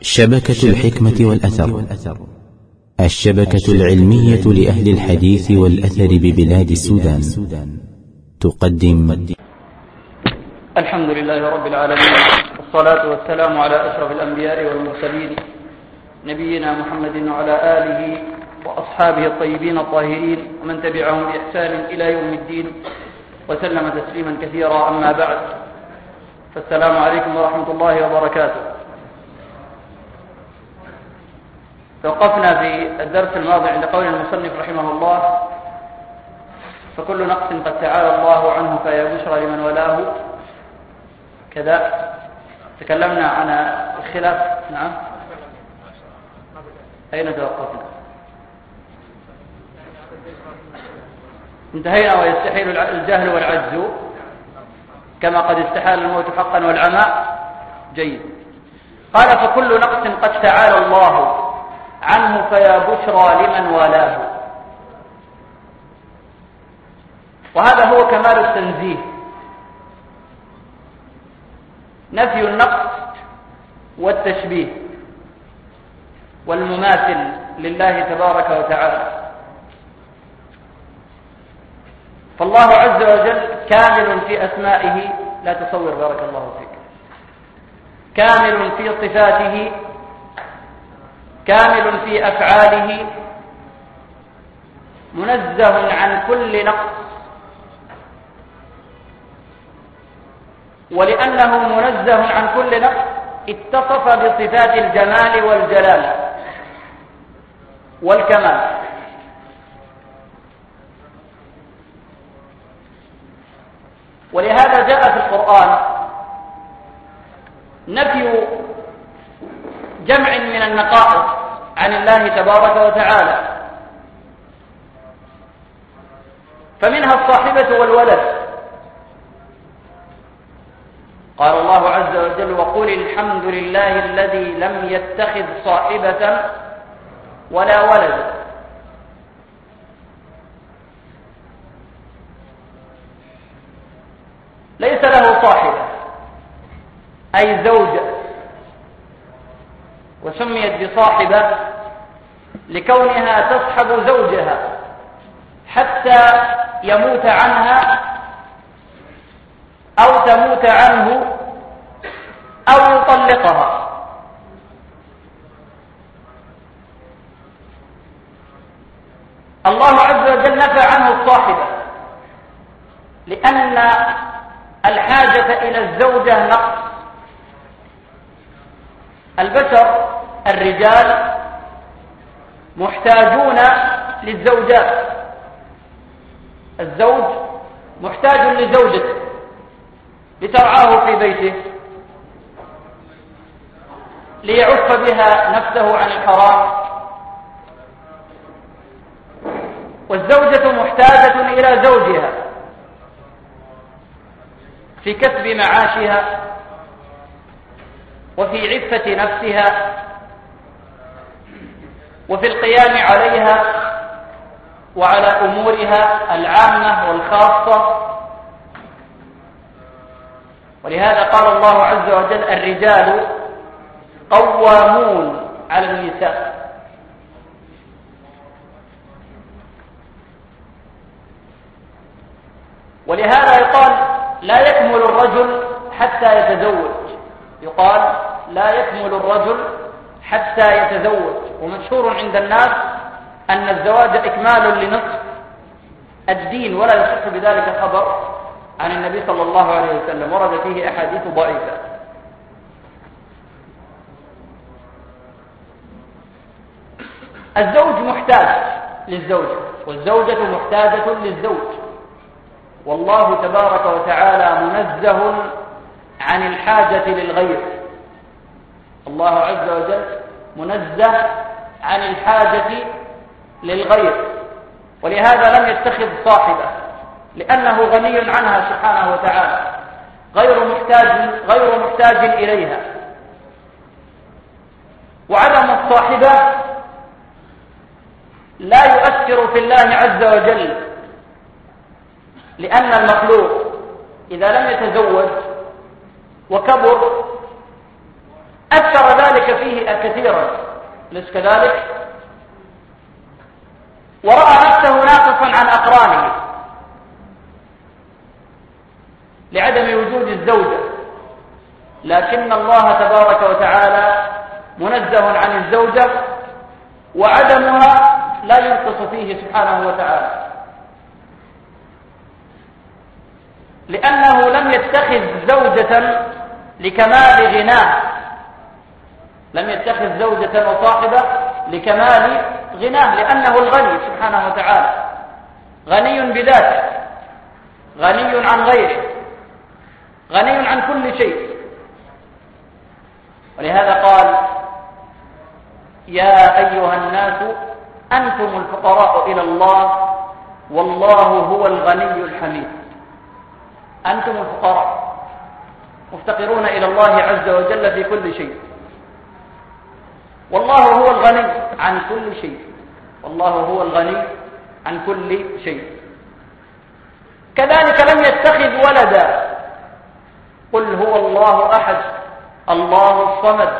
شبكة الحكمة والأثر. الشبكة العلمية لأهل الحديث والأثر ببلاد السودان. تقدم. الحمد لله رب العالمين والصلاة والسلام على أشرف الأنبياء والمرسلين نبينا محمد وعلى آله وأصحابه الطيبين الطاهرين ومن تبعهم بإحسان إلى يوم الدين وسلم تسليما كثيرا أما بعد. فالسلام عليكم ورحمة الله وبركاته. توقفنا في الدرس الماضي عند قول المصنف رحمه الله فكل نقص قد تعالى الله عنه فيا بشرى لمن ولاه. كذا. تكلمنا عن الخلاف. نعم. أين توقفنا؟ انتهينا ويستحيل الجهل والعجز. كما قد استحال الموت حقا والعمى. جيد. قال فكل نقص قد تعالى الله. عنه فيا بشرى لمن والاه. وهذا هو كمال التنزيه. نفي النقص والتشبيه والمماثل لله تبارك وتعالى. فالله عز وجل كامل في أسمائه لا تصور بارك الله فيك. كامل في صفاته كامل في أفعاله منزه عن كل نقص. ولأنه منزه عن كل نقص اتصف بصفات الجمال والجلال والكمال. ولهذا جاء في القرآن نفي جمع من النقائص عن الله تبارك وتعالى. فمنها الصاحبة والولد. قال الله عز وجل وقل الحمد لله الذي لم يتخذ صاحبة ولا ولد. ليس له صاحبة أي زوجة وسميت بصاحبة لكونها تصحب زوجها حتى يموت عنها أو تموت عنه أو يطلقها. الله عز وجل نفى عنه الصاحبة لأن الحاجة إلى الزوجة نقص. البشر الرجال محتاجون للزوجات. الزوج محتاج لزوجته لترعاه في بيته ليعف بها نفسه عن الحرام. والزوجة محتاجة إلى زوجها في كسب معاشها وفي عفة نفسها وفي القيام عليها وعلى أمورها العامة والخاصة. ولهذا قال الله عز وجل الرجال قوامون على النساء. ولهذا يقال لا يكمل الرجل حتى يتزوج. يقال لا يكمل الرجل حتى يتزوج. ومشهور عند الناس أن الزواج إكمال لنصف الدين ولا يصح بذلك الخبر عن النبي صلى الله عليه وسلم. ورد فيه أحاديث ضعيفة. الزوج محتاج للزوجة والزوجة محتاجة للزوج. والله تبارك وتعالى منزه عن الحاجة للغير. الله عز وجل منزه عن الحاجة للغير ولهذا لم يتخذ صاحبة لأنه غني عنها سبحانه وتعالى غير محتاج غير محتاج إليها. وعدم الصاحبة لا يؤثر في الله عز وجل لأن المخلوق إذا لم يتزوج وكبر أثر ذلك فيه كثيرا. أليس كذلك؟ ورأى نفسه ناقصا عن أقرانه لعدم وجود الزوجة. لكن الله تبارك وتعالى منزه عن الزوجة وعدمها لا ينقص فيه سبحانه وتعالى. لأنه لم يتخذ زوجة لكمال غناه. لم يتخذ زوجة وصاحبة لكمال غناه لأنه الغني سبحانه وتعالى. غني بذاته. غني عن غيره. غني عن كل شيء. ولهذا قال يا أيها الناس أنتم الفقراء إلى الله والله هو الغني الحميد. أنتم الفقراء مفتقرون إلى الله عز وجل في كل شيء. والله هو الغني عن كل شيء. والله هو الغني عن كل شيء. كذلك لم يتخذ ولدا. قل هو الله أحد. الله الصمد.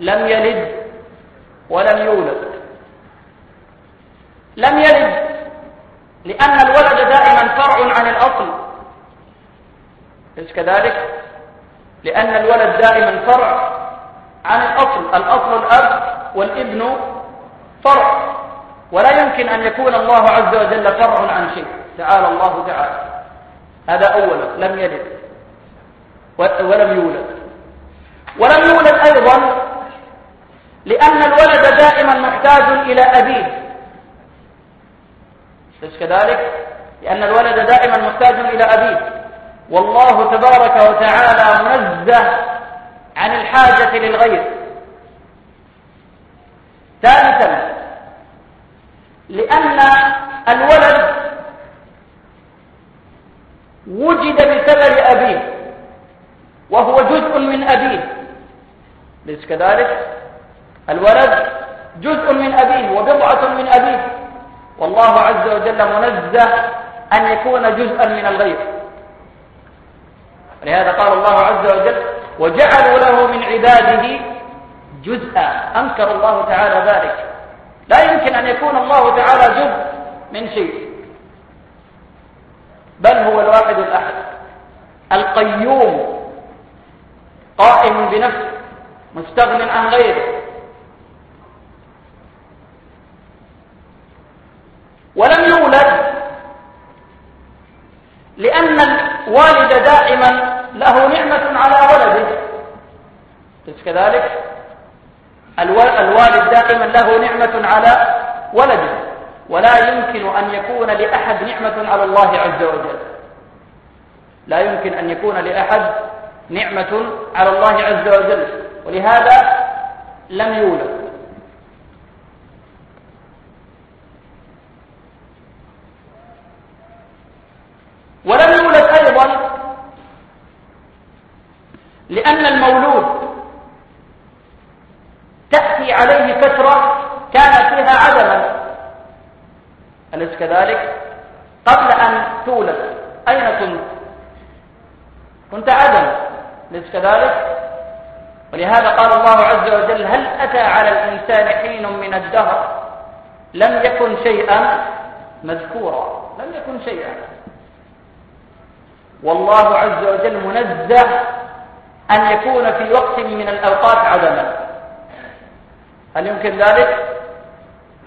لم يلد ولم يولد. لم يلد لأن الولد دائما فرع عن الأصل. أليس كذلك؟ لأن الولد دائما فرع. عن الأصل. الأصل الأب والابن فرع. ولا يمكن أن يكون الله عز وجل فرع عن شيء. تعالى الله تعالى. هذا أولا. لم يلد. ولم يولد. ولم يولد أيضا لأن الولد دائما محتاج إلى أبيه. ليس كذلك؟ لأن الولد دائما محتاج إلى أبيه. والله تبارك وتعالى منزه عن الحاجة للغير. ثالثا لأن الولد وجد بسبب أبيه وهو جزء من أبيه. ليس كذلك؟ الولد جزء من أبيه وبضعة من أبيه. والله عز وجل منزه أن يكون جزءا من الغير. ولهذا قال الله عز وجل وجعلوا له من عباده جزءا. أنكر الله تعالى ذلك. لا يمكن أن يكون الله تعالى جزء من شيء. بل هو الواحد الأحد. القيوم. قائم بنفسه. مستغن عن غيره. ولم يولد. لأن الوالد دائما له نعمة على ولده. ليس كذلك الوالد دائما له نعمة على ولده. ولا يمكن أن يكون لأحد نعمة على الله عز وجل. لا يمكن أن يكون لأحد نعمة على الله عز وجل. ولهذا لم يولد ولم يولد أيضا لأن المولود تأتي عليه فترة كان فيها عدما. أليس كذلك؟ قبل أن تولد. أين كنت؟ كنت عدم أليس كذلك؟ ولهذا قال الله عز وجل هل أتى على الإنسان حين من الدهر؟ لم يكن شيئا مذكورا. لم يكن شيئا. والله عز وجل منزه أن يكون في وقت من الأوقات عدما. هل يمكن ذلك؟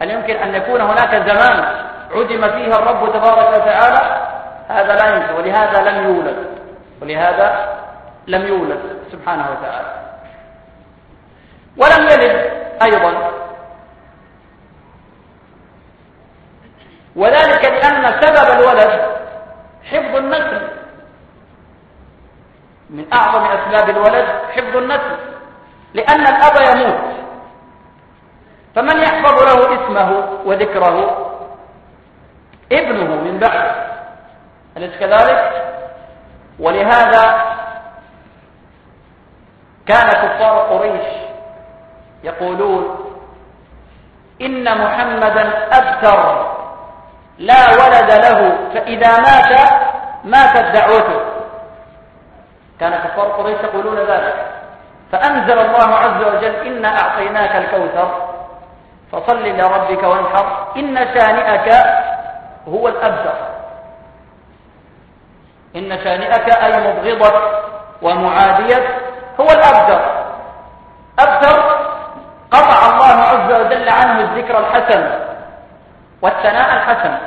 هل يمكن أن يكون هناك زمان عدم فيه الرب تبارك وتعالى؟ هذا لا يمكن ولهذا لم يولد. ولهذا لم يولد سبحانه وتعالى. ولم يلد أيضا. وذلك لأن سبب الولد حفظ النسل. من أعظم أسباب الولد حفظ النسل لأن الأب يموت. فمن يحفظ له اسمه وذكره؟ ابنه من بعد. أليس كذلك؟ ولهذا كان كفار قريش يقولون إن محمدا أبتر لا ولد له فإذا مات ماتت دعوته. كان كفار قريش يقولون ذلك. فأنزل الله عز وجل إنا أعطيناك الكوثر فصل لربك وانحر إن شانئك هو الأبتر. إن شانئك أي مبغضك ومعاديك هو الأبتر. أبتر قطع الله عز وجل عنه الذكر الحسن والثناء الحسن.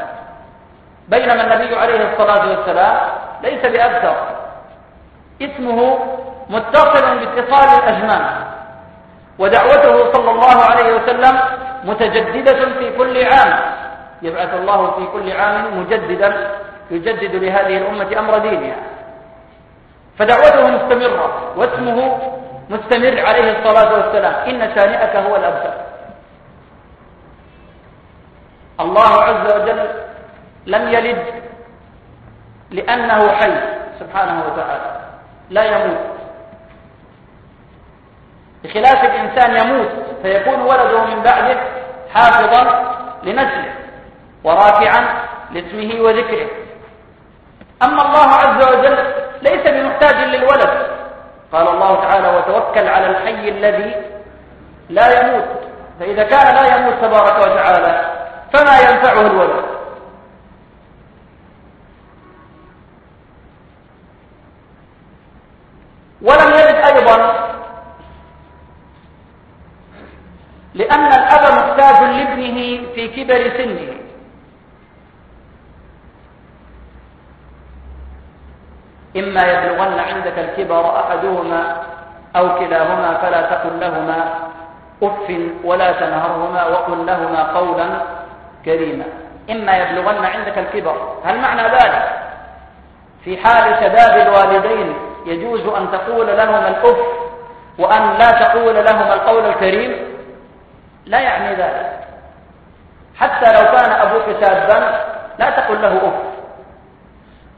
بينما النبي عليه الصلاة والسلام ليس بأبتر. اسمه متصل باتصال الأجمان ودعوته صلى الله عليه وسلم متجددة في كل عام. يبعث الله في كل عام مجددا يجدد لهذه الأمة أمر دينها. فدعوته مستمرة واسمه مستمر عليه الصلاة والسلام. إن شانئك هو الأبتر. الله عز وجل لم يلد لأنه حي سبحانه وتعالى. لا يموت. بخلاف الإنسان يموت فيكون ولده من بعده حافظا لنسله ورافعا لاسمه وذكره. أما الله عز وجل ليس بمحتاج للولد. قال الله تعالى وتوكل على الحي الذي لا يموت. فإذا كان لا يموت تبارك وتعالى فما ينفعه الولد؟ ولم يرد أيضا. لأن الأب محتاج لابنه في كبر سنه. إما يبلغن عندك الكبر أحدهما أو كلاهما فلا تقل لهما أف ولا تنهرهما وقل لهما قولا كريما. إما يبلغن عندك الكبر. هل معنى ذلك؟ في حال شباب الوالدين يجوز أن تقول لهما الأف وأن لا تقول لهما القول الكريم؟ لا يعني ذلك. حتى لو كان أبوك شابا لا تقل له أف.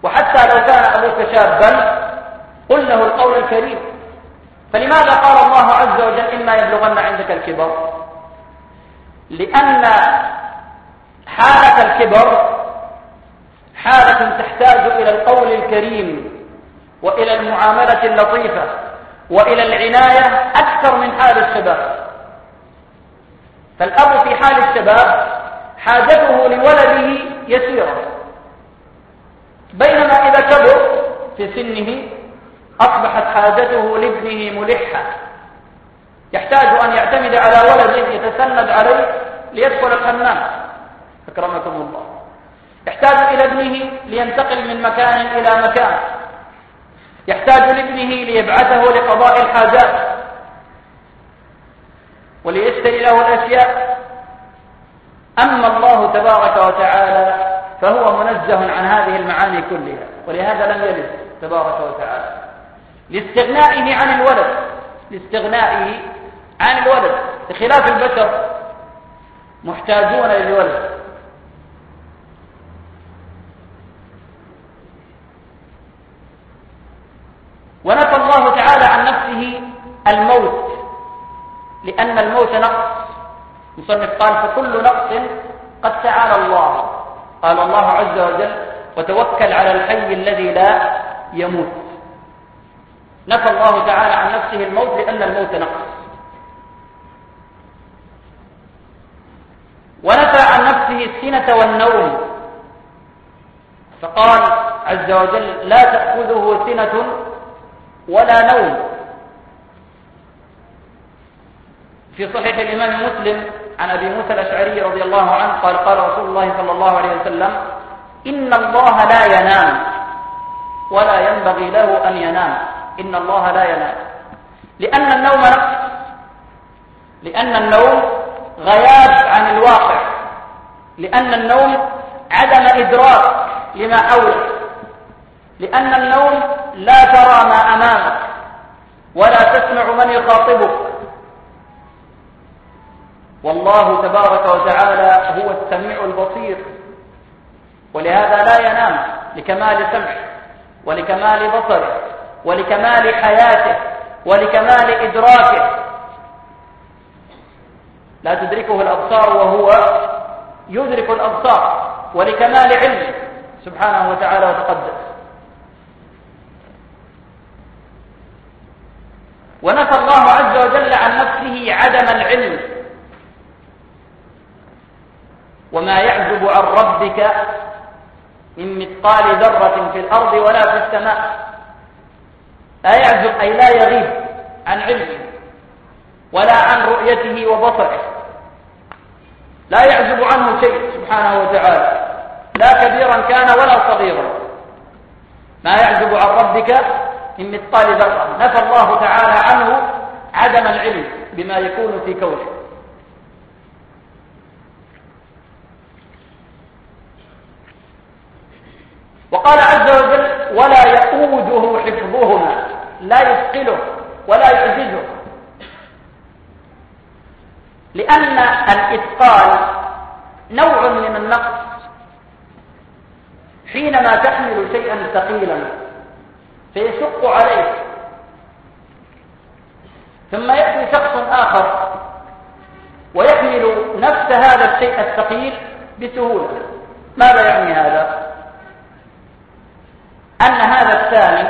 وحتى لو كان أبوك شابا قل له القول الكريم. فلماذا قال الله عز وجل إما يبلغن عندك الكبر؟ لأن حالة الكبر حالة تحتاج إلى القول الكريم. وإلى المعاملة اللطيفة وإلى العناية أكثر من حال الشباب. فالأب في حال الشباب حاجته لولده يسيرة. بينما إذا كبر في سنه أصبحت حاجته لابنه ملحة. يحتاج أن يعتمد على ولد يتسند عليه ليدخل الحمام. أكرمكم الله. يحتاج إلى ابنه لينتقل من مكان إلى مكان. يحتاج لابنه ليبعثه لقضاء الحاجات وليشتري له الأشياء. أما الله تبارك وتعالى فهو منزه عن هذه المعاني كلها ولهذا لم يلد تبارك وتعالى. لاستغنائه عن الولد لاستغنائه عن الولد بخلاف البشر محتاجون للولد ونفى الله تعالى عن نفسه الموت لأن الموت نقص. مصنف قال فكل نقص قد تعالى الله. قال الله عز وجل وتوكل على الحي الذي لا يموت نفى الله تعالى عن نفسه الموت لأن الموت نقص. ونفى عن نفسه السنة والنوم. فقال عز وجل لا تأخذه سنة ولا نوم في صحيح الإمام مسلم عن أبي موسى الأشعري رضي الله عنه قال قال رسول الله صلى الله عليه وسلم إن الله لا ينام ولا ينبغي له أن ينام. إن الله لا ينام. لأن النوم نقص. لأن النوم غياب عن الواقع. لأن النوم عدم إدراك لما حولك لأن النوم لا ترى ما أمامك ولا تسمع من يخاطبك. والله تبارك وتعالى هو السميع البصير. ولهذا لا ينام لكمال سمعه ولكمال بصره ولكمال حياته ولكمال إدراكه. لا تدركه الأبصار وهو يدرك الأبصار ولكمال علمه. سبحانه وتعالى وتقدس. ونفى الله عز وجل عن نفسه عدم العلم. وما يعزب عن ربك من مثقال ذرة في الأرض ولا في السماء. لا يعزب أي لا يغيب عن علمه ولا عن رؤيته وبصره. لا يعزب عنه شيء سبحانه وتعالى. لا كبيرا كان ولا صغيرا. ما يعزب عن ربك من مثقال ذرة. نفى الله تعالى عنه عدم العلم بما يكون في كونه. وقال عز وجل ولا يؤوده حفظهما لا يثقله ولا يعجزه. لأن الإثقال نوع من النقص حينما تحمل شيئا ثقيلا فيشق عليك ثم يأتي شخص آخر ويحمل نفس هذا الشيء الثقيل بسهولة. ماذا يعني هذا؟ أن هذا الثاني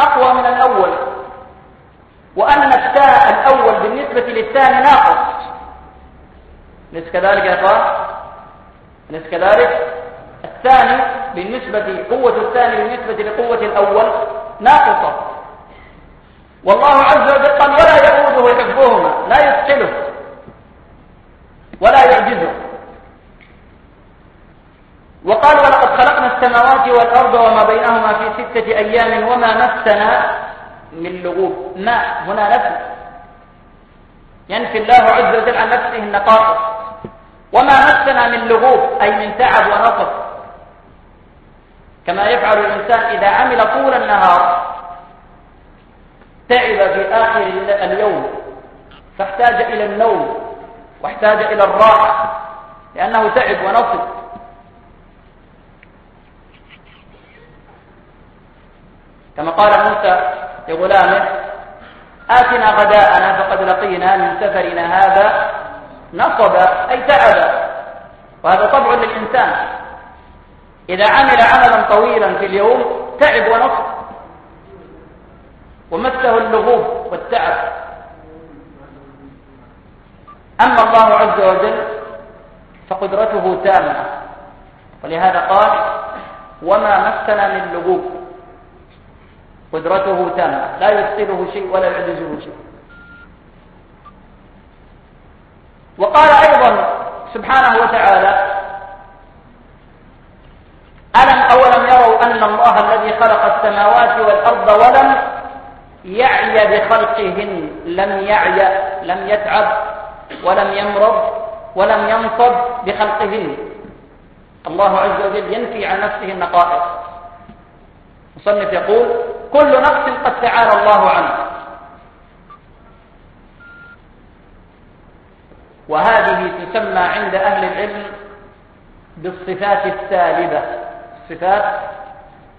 أقوى من الأول وأن التاء الأول بالنسبة للثاني ناقص أليس كذلك يا أخوان؟ أليس كذلك؟ الثاني بالنسبة قوة الثاني بالنسبة لقوة الأول ناقصة والله عز وجل قال ولا يؤوده حفظهما لا يثقله ولا يعجزه السماوات والأرض وما بينهما في ستة أيام وما مسنا من لغوب. ما؟ هنا نفي. ينفي الله عز وجل عن نفسه النقائص. وما مسنا من لغوب أي من تعب ونصب كما يفعل الإنسان إذا عمل طول النهار تعب في آخر اليوم فاحتاج إلى النوم واحتاج إلى الراحة لأنه تعب ونصب كما قال موسى لغلامه آتنا غداءنا فقد لقينا من سفرنا هذا نصب أي تعب وهذا طبع للإنسان. إذا عمل عملا طويلا في اليوم تعب ونصب. ومسه اللغوب والتعب. أما الله عز وجل فقدرته تامة. ولهذا قال وما مسنا من لغوب قدرته تامة. لا يثقله شيء ولا يعجزه شيء. وقال أيضا سبحانه وتعالى ألم أولم يروا أن الله الذي خلق السماوات والأرض ولم يعي بخلقهن لم يعي لم يتعب ولم يمرض ولم ينصب بخلقهن. الله عز وجل ينفي عن نفسه النقائص. مصنف يقول كل نقص قد تعالى الله عنه وهذه تسمى عند أهل العلم بالصفات السالبة. الصفات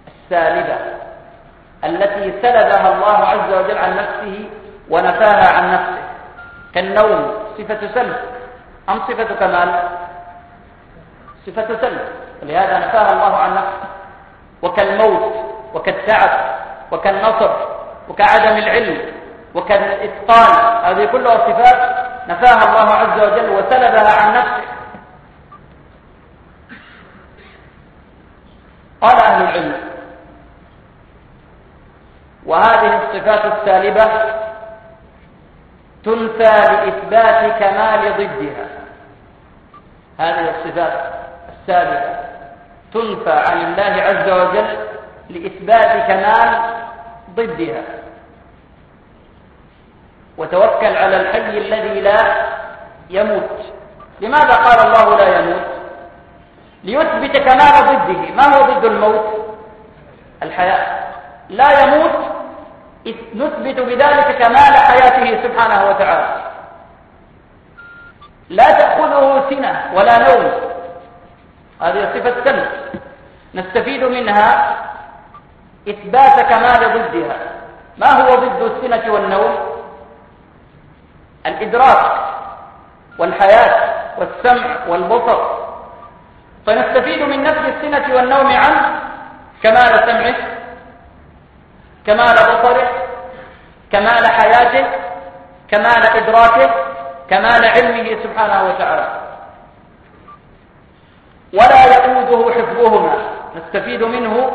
السالبة التي سلبها الله عز وجل عن نفسه ونفاها عن نفسه. كالنوم صفة سلب. أم صفة كمال؟ صفة سلب. ولهذا نفاها الله عن نفسه. وكالموت وكالتعب. وكالنصر وكعدم العلم وكالإتقان. هذه كلها صفات نفاها الله عز وجل وسلبها عن نفسه. قال أهل العلم وهذه الصفات السالبة تنفى لإثبات كمال ضدها. هذه الصفات السابقة تنفى عن الله عز وجل لإثبات كمال ضدها. وتوكل على الحي الذي لا يموت. لماذا قال الله لا يموت؟ ليثبت كمال ضده. ما هو ضد الموت؟ الحياة. لا يموت نثبت بذلك كمال حياته سبحانه وتعالى. لا تأخذه سنة ولا نوم. هذه صفة سنة. نستفيد منها إثبات كمال ضدها. ما هو ضد السنة والنوم؟ الإدراك والحياة والسمع والبصر. فنستفيد من نفي السنة والنوم عنه كمال سمعه كمال بصره كمال حياته كمال إدراكه كمال علمه سبحانه وتعالى. ولا يؤوده حفظهما. نستفيد منه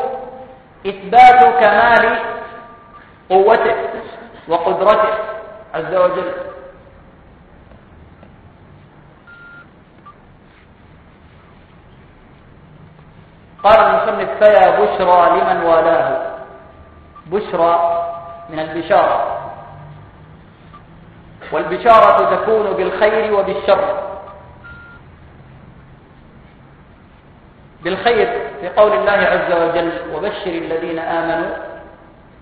إثبات كمال قوته وقدرته عز وجل. قال المصنف فيا بشرى لمن والاه. بشرى من البشارة. والبشارة تكون بالخير وبالشر. بالخير في قول الله عز وجل وبشر الذين آمنوا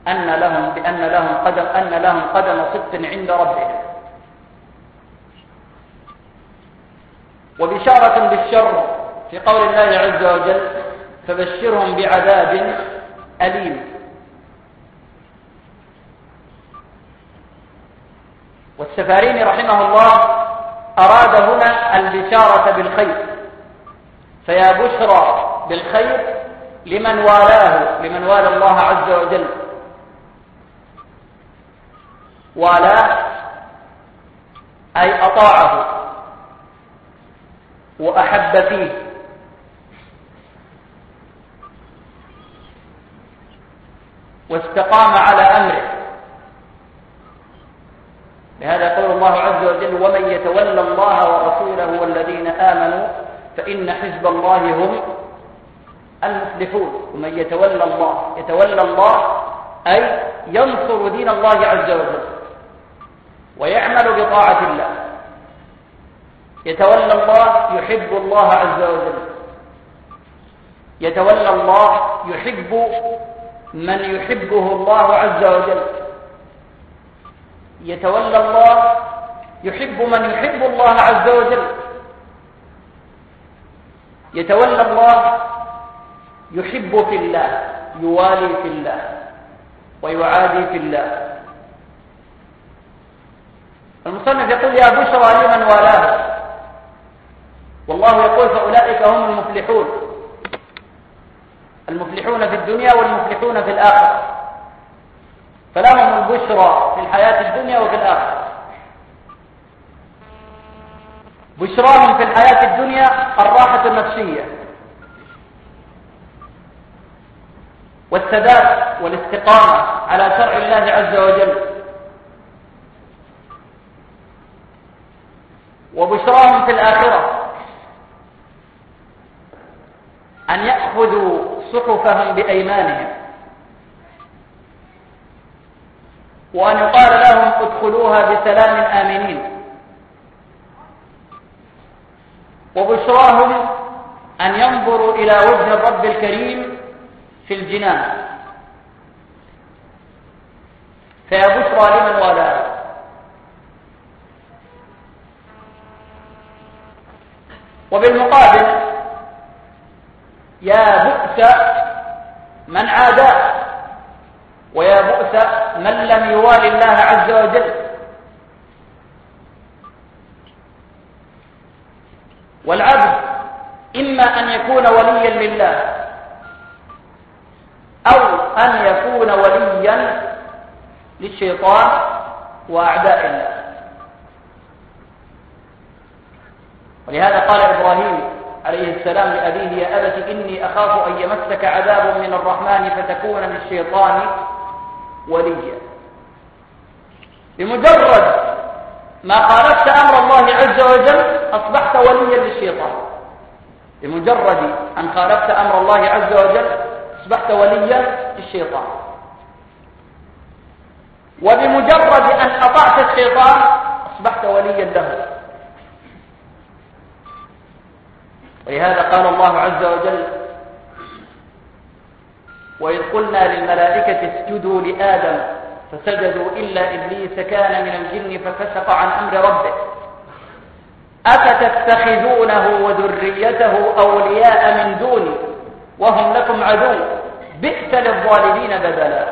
أن لهم بأن لهم قدم أن لهم قدم صدق عند ربهم. وبشارة بالشر في قول الله عز وجل فبشرهم بعذاب أليم. والسفارين رحمه الله أراد هنا البشارة بالخير. فيا بشرى بالخير لمن والاه لمن والى الله عز وجل. والاه أي أطاعه وأحب فيه. واستقام على أمره. لهذا يقول الله عز وجل ومن يتولى الله ورسوله والذين آمنوا فإن حزب الله هم المفلحون. ومن يتولى الله. يتولى الله أي ينصر دين الله عز وجل. ويعمل بطاعة الله. يتولى الله يحب الله عز وجل. يتولى الله يحب من يحبه الله عز وجل. يتولى الله يحب من يحب الله عز وجل. يتولى الله يحب في الله يوالي في الله ويعادي في الله. المصنف يقول يا بشرى لمن والاه والله يقول فأولئك هم المفلحون. المفلحون في الدنيا والمفلحون في الآخرة. فلهم البشرى في الحياة الدنيا وفي الآخرة. بشراهم في الحياة الدنيا الراحة النفسية. والثبات والاستقامة على شرع الله عز وجل. وبشراهم في الآخرة. أن يأخذوا صحفهم بأيمانهم. وأن يقال لهم ادخلوها بسلام آمنين. وبشراهم أن ينظروا إلى وجه الرب الكريم في الجنان. فيا بشرى لمن والاه. وبالمقابل يا بؤس من عاداه ويا بؤس من لم يوالي الله عز وجل. والعبد إما أن يكون وليا لله أن يكون وليا للشيطان وأعداء الله. ولهذا قال إبراهيم عليه السلام لأبيه يا أبت إني أخاف أن يمسك عذاب من الرحمن فتكون للشيطان وليا. بمجرد ما خالفت أمر الله عز وجل أصبحت وليا للشيطان. بمجرد أن خالفت أمر الله عز وجل أصبحت وليا للشيطان. وبمجرد أن أطعت الشيطان أصبحت وليا له. ولهذا قال الله عز وجل وإذ قلنا للملائكة اسجدوا لآدم فسجدوا إلا إبليس كان من الجن ففسق عن أمر ربه. أفتتخذونه وذريته أولياء من دوني وهم لكم عدو. بئس للظالمين بدلا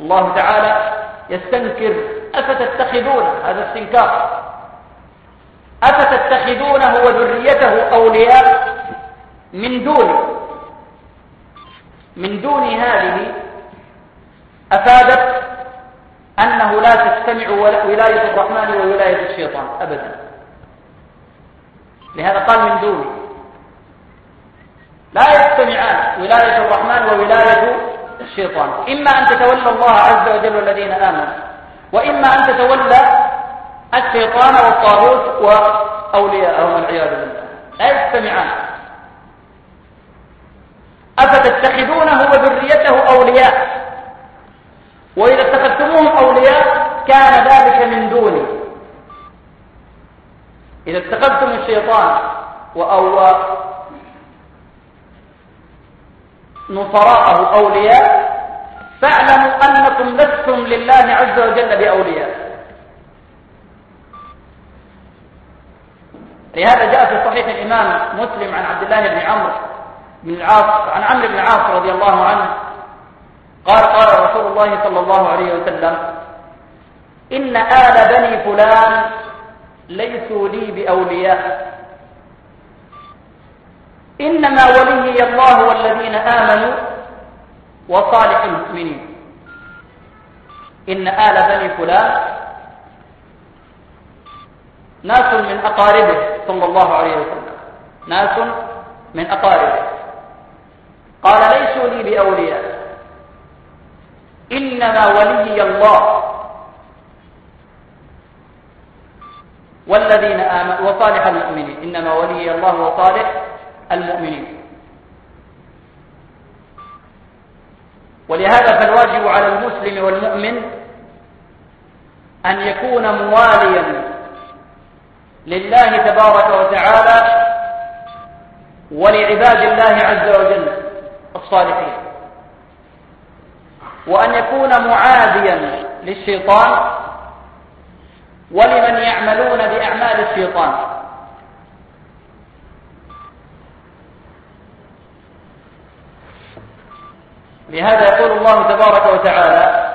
الله تعالى يستنكر أفتتخذون؟ هذا استنكار. أفتتخذونه وذريته أولياء من دون من دون هذه أفادت أنه لا تجتمع ولاية الرحمن وولاية الشيطان أبدا. لهذا قال من دونه. لا يجتمعان ولاية الرحمن وولاية الشيطان. إما أن تتولى الله عز وجل والذين آمنوا وإما أن تتولى الشيطان والطاغوت وأولياءهم والعياذ بالله. لا يجتمعان أفتتخذونه وذريته أولياء؟ وإذا اتخذتموهم أولياء كان ذلك من دوني. إذا اتخذتم الشيطان وأو نصراءه أولياء فاعلموا أنكم لستم لله عز وجل بأولياء. لهذا جاء في صحيح الإمام مسلم عن عبد الله بن عمرو بن العاص عن عمرو بن العاص رضي الله عنه قال قال رسول الله صلى الله عليه وسلم إن آل بني فلان ليسوا لي بأولياء. إنما ولي الله والذين آمنوا وصالح المؤمنين. إن آل بني فلان ناس من أقاربه صلى الله عليه وسلم. ناس من أقاربه. قال ليسوا لي بأولياء. إنما ولي الله والذين آمنوا وصالح المؤمنين. إنما ولي الله وصالح المؤمنين. ولهذا فالواجب على المسلم والمؤمن أن يكون مواليا لله تبارك وتعالى ولعباد الله عز وجل الصالحين. وأن يكون معاديا للشيطان ولمن يعملون بأعمال الشيطان. لهذا يقول الله تبارك وتعالى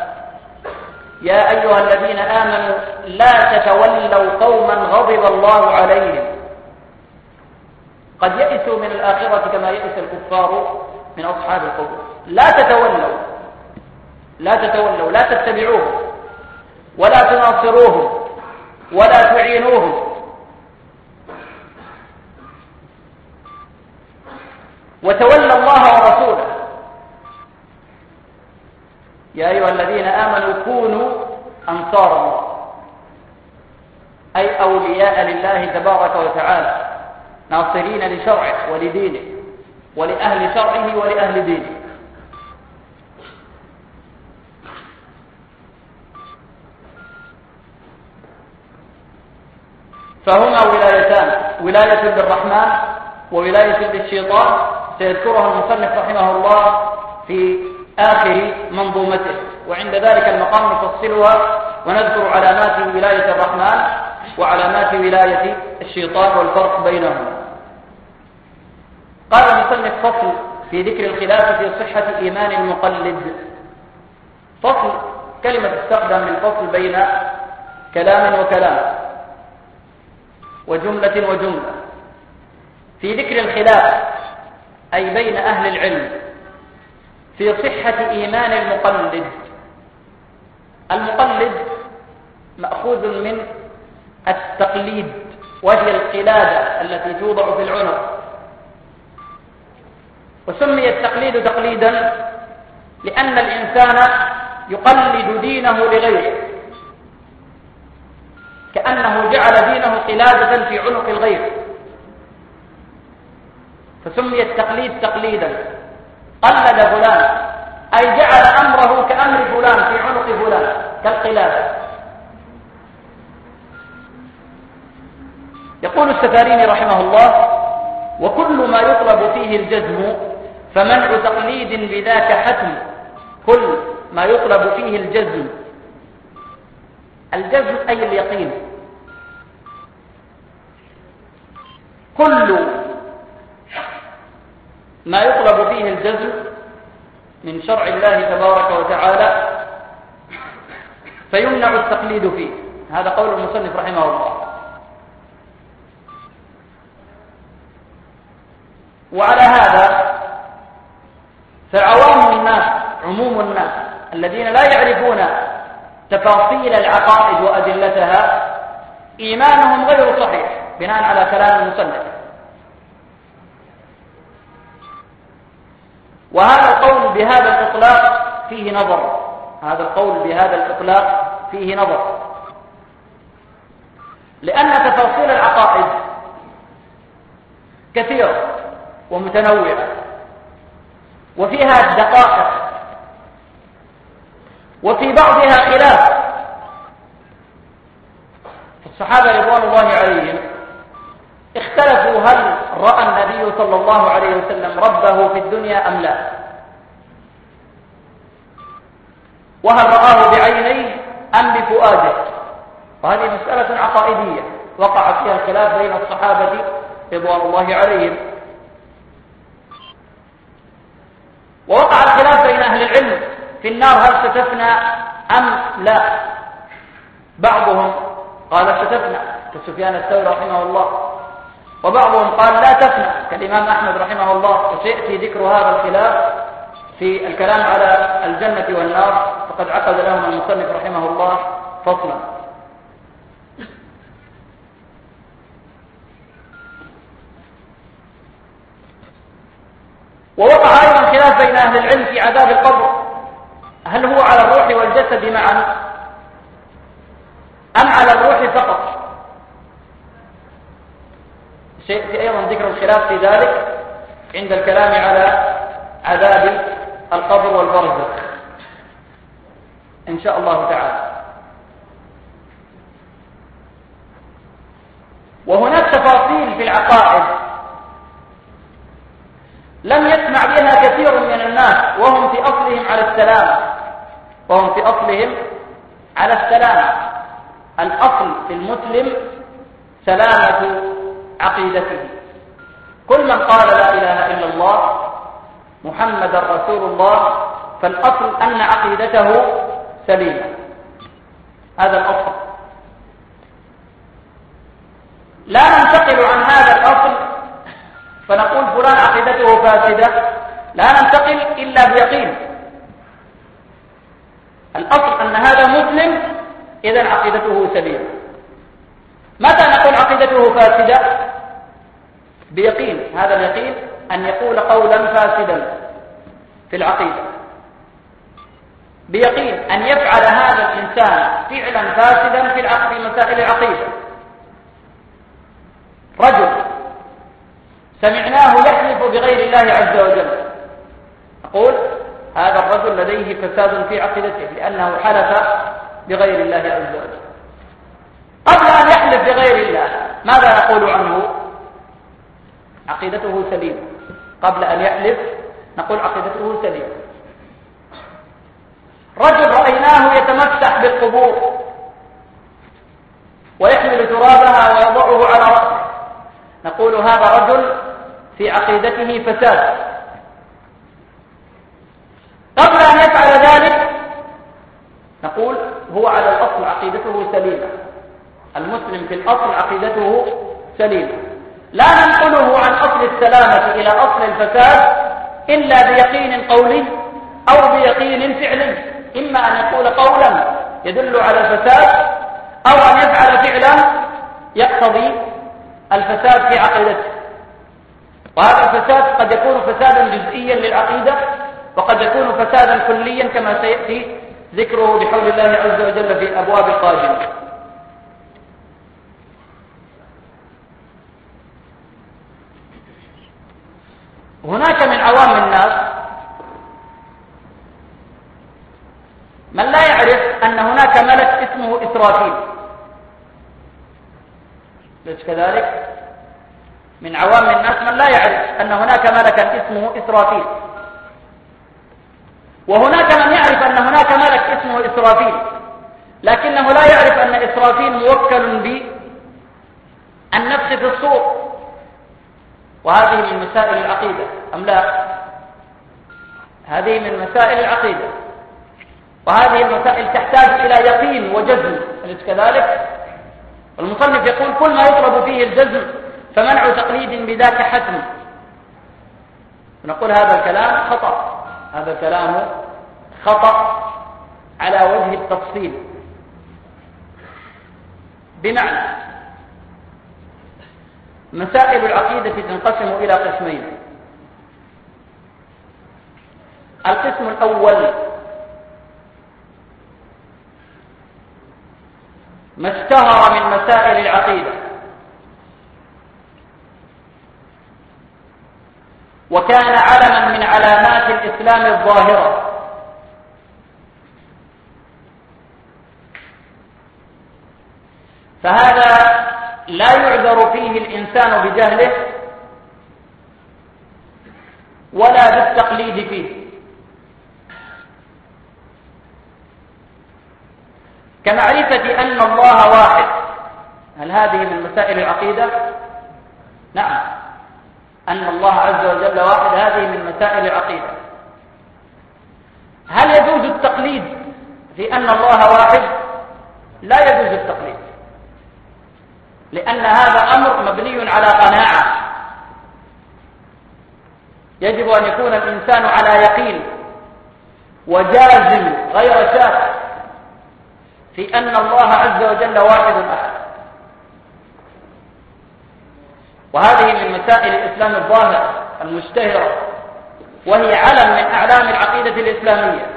يا أيها الذين آمنوا لا تتولوا قوما غضب الله عليهم. قد يئسوا من الآخرة كما يئس الكفار من أصحاب القبور. لا تتولوا لا تتولوا لا تتبعوهم ولا تناصروهم ولا تعينوهم. وتولى الله ورسوله. يا أيها الذين آمنوا كونوا أنصار الله أي أولياء لله تبارك وتعالى. ناصرين لشرعه ولدينه. ولأهل شرعه ولأهل دينه. فهما ولايتان. ولاية للرحمن وولاية للشيطان سيذكرها المصنف رحمه الله في آخر منظومته. وعند ذلك المقام نفصلها ونذكر علامات ولاية الرحمن وعلامات ولاية الشيطان والفرق بينهما قال المصنف فصل في ذكر الخلاف في صحة إيمان المقلد. فصل كلمة تستخدم للفصل بين كلام وكلام وجملة وجملة. في ذكر الخلاف أي بين أهل العلم في صحة إيمان المقلد. المقلد مأخوذ من التقليد وهي القلادة التي توضع في العنق. وسمي التقليد تقليدا لأن الإنسان يقلد دينه لغيره. كأنه جعل دينه قلادة في عنق الغير. فسمي التقليد تقليدا. قلد فلان. أي جعل أمره كأمر فلان في عنق فلان كالقلادة يقول السفاريني رحمه الله وكل ما يطلب فيه الجزم فمنع تقليد بذاك حتم. كل ما يطلب فيه الجزم. الجزم أي اليقين؟ كل ما يطلب فيه الجزم من شرع الله تبارك وتعالى فيمنع التقليد فيه. هذا قول المصنف رحمه الله. وعلى هذا فعوام الناس عموم الناس الذين لا يعرفون تفاصيل العقائد وأدلتها إيمانهم غير صحيح بناء على كلام المصنف. وهذا القول بهذا الإطلاق فيه نظر. هذا القول بهذا الإطلاق فيه نظر. لأن تفاصيل العقائد كثيرة ومتنوعة وفيها دقائق وفي بعضها خلاف. الصحابة رضوان الله عليهم اختلفوا هل رأى النبي صلى الله عليه وسلم ربه في الدنيا أم لا. وهل رآه بعينيه أم بفؤاده. وهذه مسألة عقائدية وقع فيها الخلاف بين الصحابة رضوان الله عليهم. ووقع الخلاف بين أهل العلم في النار هل ستفنى أم لا. بعضهم قال ستفنى كسفيان الثوري رحمه الله. وبعضهم قال لا تفنى كالإمام أحمد رحمه الله وسيأتي ذكر هذا الخلاف في الكلام على الجنة والنار فقد عقد لهم المصنف رحمه الله فصلا. ووقع أيضا خلاف بين أهل العلم في عذاب القبر. هل هو على الروح والجسد معا أم على الروح فقط؟ سيأتي أيضا ذكر الخلاف في ذلك عند الكلام على عذاب القبر والبرزخ. إن شاء الله تعالى. وهناك تفاصيل في العقائد لم يسمع بها كثير من الناس وهم في أصلهم على السلام. وهم في أصلهم على السلام. الأصل في المسلم سلامة عقيدته. كل من قال لا إله إلا الله محمد رسول الله فالأصل أن عقيدته سليمة. هذا الأصل. لا ننتقل عن هذا الأصل فنقول فلان عقيدته فاسدة. لا ننتقل إلا بيقين. الأصل أن هذا مسلم إذا عقيدته سليمة. متى نقول عقيدته فاسدة؟ بيقين هذا اليقين أن يقول قولا فاسدا في العقيدة. بيقين أن يفعل هذا الإنسان فعلا فاسدا في في مسائل العقيدة. رجل سمعناه يحلف بغير الله عز وجل. أقول هذا الرجل لديه فساد في عقيدته لأنه حلف بغير الله عز وجل. قبل أن يحلف بغير الله. ماذا نقول عنه؟ عقيدته سليمة. قبل أن يحلف نقول عقيدته سليمة. رجل رأيناه يتمسح بالقبور ويحمل ترابها ويضعه على رأسه. نقول هذا رجل في عقيدته فساد. قبل أن يفعل ذلك نقول هو على الأصل عقيدته سليمة. المسلم في الأصل عقيدته سليمة. لا ننقله عن أصل السلامة إلى أصل الفساد إلا بيقين قولي أو بيقين فعلي إما أن يقول قولا يدل على الفساد أو أن يفعل فعلا يقتضي الفساد في عقيدته. وهذا الفساد قد يكون فسادا جزئيا للعقيدة وقد يكون فسادا كليا كما سيأتي ذكره بحول الله عز وجل في أبواب القادمة. هناك من عوام الناس من لا يعرف أن هناك ملك اسمه إسرافيل. ليش كذلك؟ من عوام الناس من لا يعرف أن هناك ملكا اسمه إسرافيل. وهناك من يعرف أن هناك ملك اسمه إسرافيل لكنه لا يعرف أن إسرافيل موكل بالنفس في الصور وهذه من مسائل العقيدة أم لا؟ هذه من مسائل العقيدة. وهذه المسائل تحتاج إلى يقين وجزم أليس كذلك؟ المصنف يقول كل ما يطلب فيه الجزم فمنع تقليد بذاك حتم. نقول هذا الكلام خطأ. هذا الكلام خطأ على وجه التفصيل. بمعنى مسائل العقيدة تنقسم إلى قسمين. القسم الأول ما اشتهر من مسائل العقيدة. وكان علما من علامات الإسلام الظاهرة. فهذا يعذر فيه الإنسان بجهله ولا بالتقليد فيه. كمعرفة أن الله واحد. هل هذه من مسائل العقيدة؟ نعم. أن الله عز وجل واحد هذه من مسائل العقيدة. هل يجوز التقليد في أن الله واحد؟ لا يجوز التقليد. لأن هذا أمر مبني على قناعة. يجب أن يكون الإنسان على يقين وجازم غير شاك في أن الله عز وجل واحد أحد. وهذه من مسائل الإسلام الظاهرة المشتهرة وهي علم من أعلام العقيدة الإسلامية.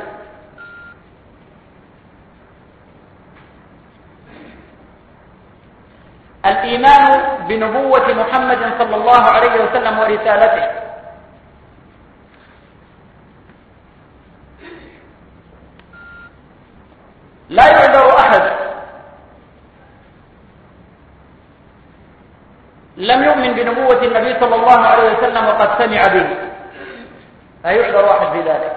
الإيمان بنبوة محمد صلى الله عليه وسلم ورسالته. لا يعذر أحد. لم يؤمن بنبوة النبي صلى الله عليه وسلم وقد سمع به. لا يعذر أحد في ذلك.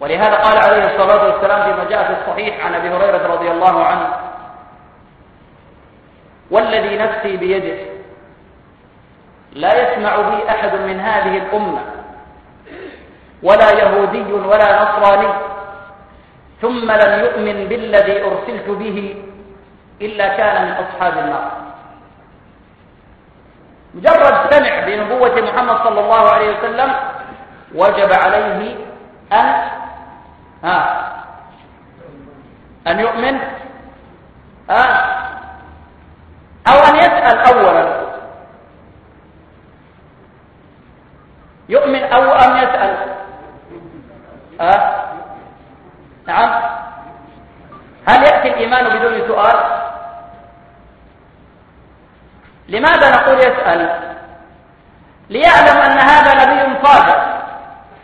ولهذا قال عليه الصلاة والسلام فيما جاء في الصحيح عن أبي هريرة رضي الله عنه والذي نفسي بيده. لا يسمع بي أحد من هذه الأمة. ولا يهودي ولا نصراني. ثم لم يؤمن بالذي أرسلت به إلا كان من أصحاب النار. مجرد سمع بنبوة محمد صلى الله عليه وسلم وجب عليه أن ها أن يؤمن ها أولا. يؤمن أو أن يسأل. أه؟ نعم. هل يأتي الإيمان بدون سؤال؟ لماذا نقول يسأل؟ ليعلم أن هذا نبي صادق.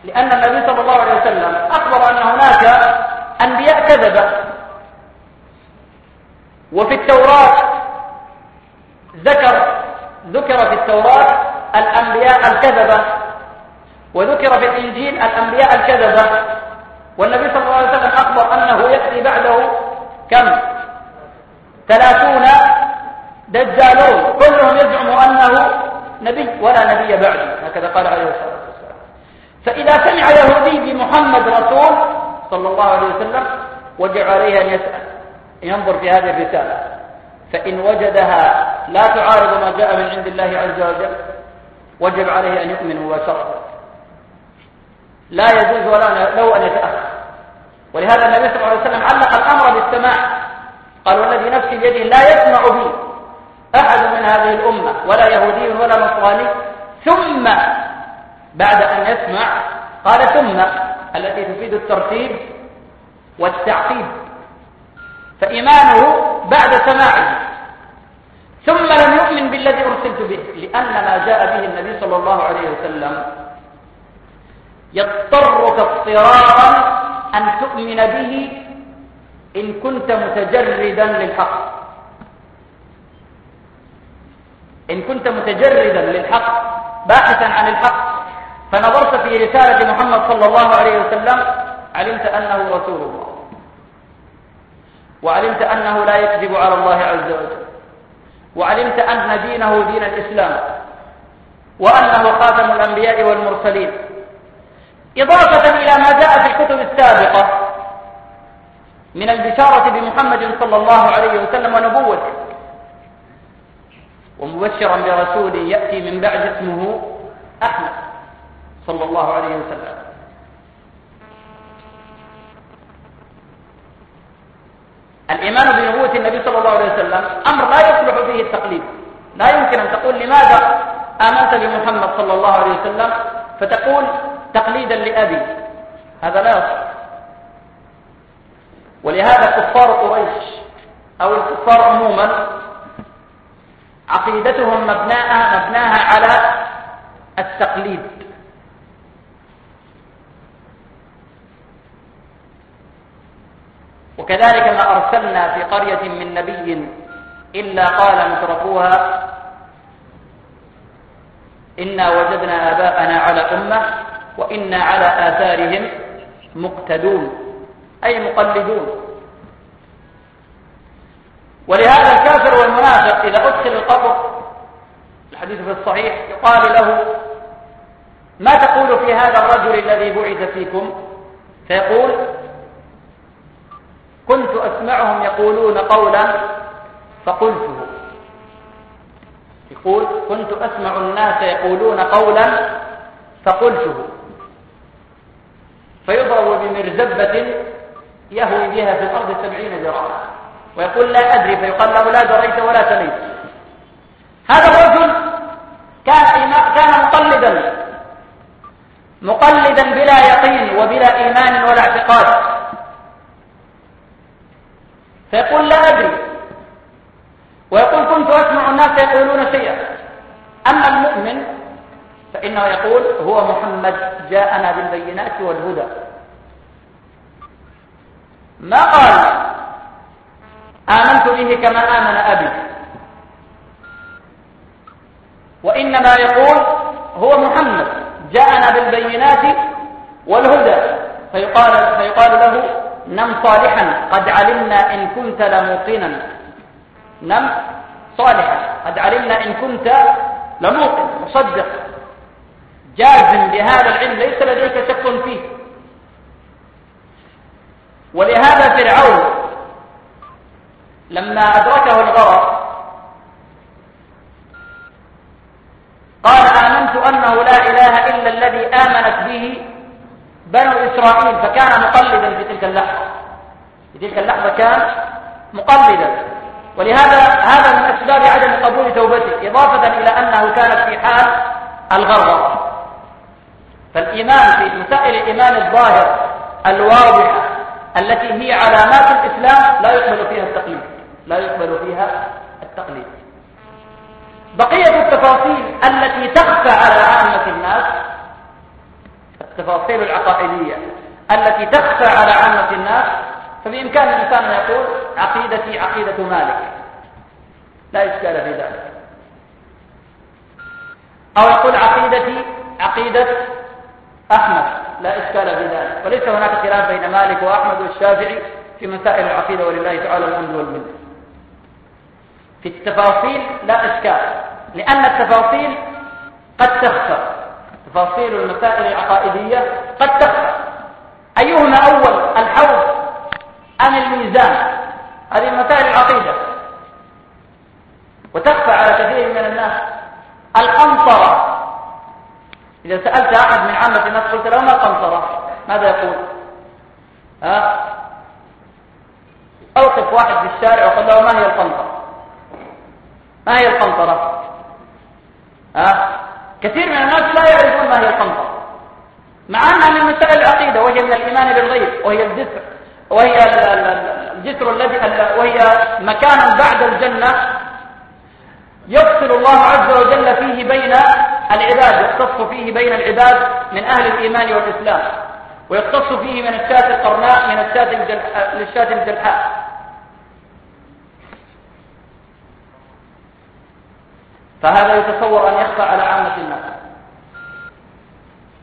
لأن النبي صلى الله عليه وسلم أخبر أن هناك أنبياء كذبة. وفي التوراة ذكر ذكر في التوراة الأنبياء الكذبة وذكر في الإنجيل الأنبياء الكذبة والنبي صلى الله عليه وسلم أخبر أنه يأتي بعده كم؟ ثلاثون دجالون كلهم يزعم أنه نبي ولا نبي بعده هكذا قال عليه الصلاة والسلام. فإذا سمع يهودي بمحمد رسول صلى الله عليه وسلم وجب عليه أن يسأل ينظر في هذه الرسالة. فإن وجدها لا تعارض ما جاء من عند الله عز وجل وجب عليه أن يؤمن مباشرة لا يجوز ولا له أن يتأخر. ولهذا النبي صلى الله عليه وسلم علق الأمر بالسماع. قال والذي نفسي بيده لا يسمع بي أحد من هذه الأمة ولا يهودي ولا نصراني. ثم بعد أن يسمع قال ثم التي تفيد الترتيب والتعقيب. فإيمانه بعد سماعه. ثم لم يؤمن بالذي أرسلت به لأن ما جاء به النبي صلى الله عليه وسلم يضطرك اضطرارا أن تؤمن به إن كنت متجردا للحق. إن كنت متجردا للحق باحثا عن الحق. فنظرت في رسالة محمد صلى الله عليه وسلم علمت أنه رسول الله. وعلمت أنه لا يكذب على الله عز وجل. وعلمت أن دينه دين الإسلام. وأنه خاتم الأنبياء والمرسلين. إضافة إلى ما جاء في الكتب السابقة من البشارة بمحمد صلى الله عليه وسلم ونبوته. ومبشرا برسول يأتي من بعد اسمه أحمد صلى الله عليه وسلم. الإيمان بنبوة النبي صلى الله عليه وسلم أمر لا يصلح فيه التقليد. لا يمكن أن تقول لماذا آمنت بمحمد صلى الله عليه وسلم؟ فتقول تقليدا لأبي. هذا لا يصلح. ولهذا كفار قريش أو الكفار عموما عقيدتهم مبناها مبناها على التقليد. وكذلك ما أرسلنا في قرية من نبي إلا قال مترفوها إنا وجدنا آباءنا على أمة وإنا على آثارهم مقتدون أي مقلدون. ولهذا الكافر والمنافق إذا أدخل القبر الحديث في الصحيح يقال له ما تقول في هذا الرجل الذي بعث فيكم؟ فيقول كنت أسمعهم يقولون قولا فقلته. يقول كنت أسمع الناس يقولون قولا فقلته. فيضرب بمرزبة يهوي بها في الأرض سبعين ذراعا. ويقول لا أدري فيقال له لا دريت ولا تليت. هذا الرجل كان كان مقلدا. مقلدا بلا يقين وبلا إيمان ولا اعتقاد. فيقول لا أدري. ويقول كنت أسمع الناس يقولون شيئا. أما المؤمن فإنه يقول هو محمد جاءنا بالبينات والهدى. ما قال آمنت به كما آمن أبي. وإنما يقول هو محمد جاءنا بالبينات والهدى. فيقال, فيقال له نم صالحا. قد علمنا إن كنت لموقنا. نم صالحا. قد علمنا إن كنت لموقن. مصدق. جازم بهذا العلم. ليس لديك شك فيه. ولهذا فرعون لما أدركه الغرق قال آمنت أنه لا إله إلا الذي آمنت به بنو إسرائيل فكان مقلدا في تلك اللحظة. في تلك اللحظة كان مقلدا. ولهذا هذا من أسباب عدم قبول توبته إضافة إلى أنه كان في حال الغرغرة. فالإيمان في مسائل الإيمان الظاهر الواضحة التي هي علامات الإسلام لا يقبل فيها التقليد. لا يقبل فيها التقليد. بقية التفاصيل التي تخفى على عامة الناس التفاصيل العقائدية التي تخفى على عامة الناس فبإمكان الإنسان أن يقول عقيدتي عقيدة مالك. لا إشكال في ذلك. أو يقول عقيدتي عقيدة أحمد لا إشكال في ذلك. وليس هناك خلاف بين مالك وأحمد والشافعي في مسائل العقيدة ولله تعالى الحمد والمنة. في التفاصيل لا إشكال لأن التفاصيل قد تخفى تفاصيل المسائل العقائدية قد تخفى أيهما أول الحوض أم الميزان؟ هذه مسائل العقيدة وتخفى على كثير من الناس القنطرة. إذا سألت أحد من عامة الناس قلت له ما القنطرة؟ ماذا يقول؟ ها؟ أوقف واحد في الشارع وقال له ما هي القنطرة؟ ما هي القنطرة؟ ها؟ كثير من الناس لا يعرفون ما هي القنطرة مع أنها من مسائل العقيدة وهي من الإيمان بالغيب وهي الجسر وهي الجسر الذي وهي مكان بعد الجنة. يفصل الله عز وجل فيه بين العباد يختص فيه بين العباد من أهل الإيمان والإسلام ويختص فيه من الشاة القرناء من الشاة الجلحاء فهذا يتصور أن يخفى على عامة الناس.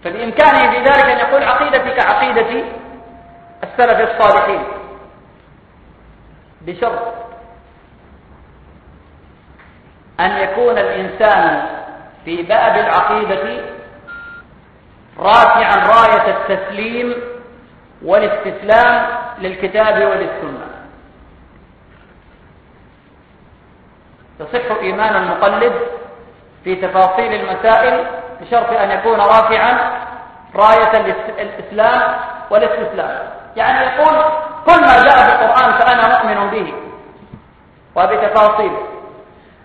فبإمكانه في ذلك أن يقول عقيدتي كعقيدة السلف الصالحين. بشرط أن يكون الإنسان في باب العقيدة رافعا راية التسليم والاستسلام للكتاب وللسنة يصح إيمان المقلد في تفاصيل المسائل بشرط أن يكون رافعا راية الإسلام والاستسلام. يعني يقول كل ما جاء في القرآن فأنا مؤمن به وبتفاصيله.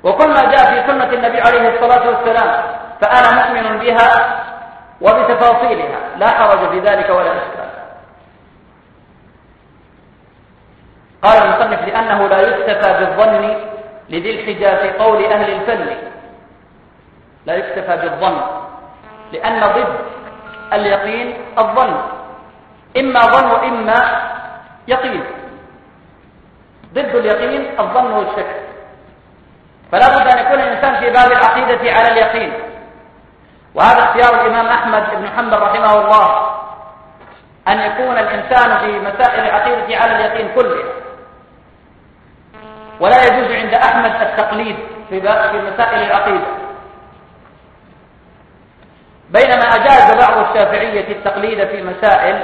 وكل ما جاء في سنة النبي عليه الصلاة والسلام فأنا مؤمن بها وبتفاصيلها. لا حرج في ذلك ولا إشكال. قال المصنف لأنه لا يكتفى بالظن لذي الحجة في قول أهل الفن. لا يكتفى بالظن لأن ضد اليقين الظن. إما ظن وإما يقين. ضد اليقين الظن والشك فلا بد أن يكون الإنسان في باب العقيدة على اليقين. وهذا اختيار الإمام أحمد بن حنبل رحمه الله أن يكون الإنسان في مسائل العقيدة على اليقين كله. ولا يجوز عند أحمد التقليد في مسائل العقيدة. بينما أجاز بعض الشافعية التقليد في مسائل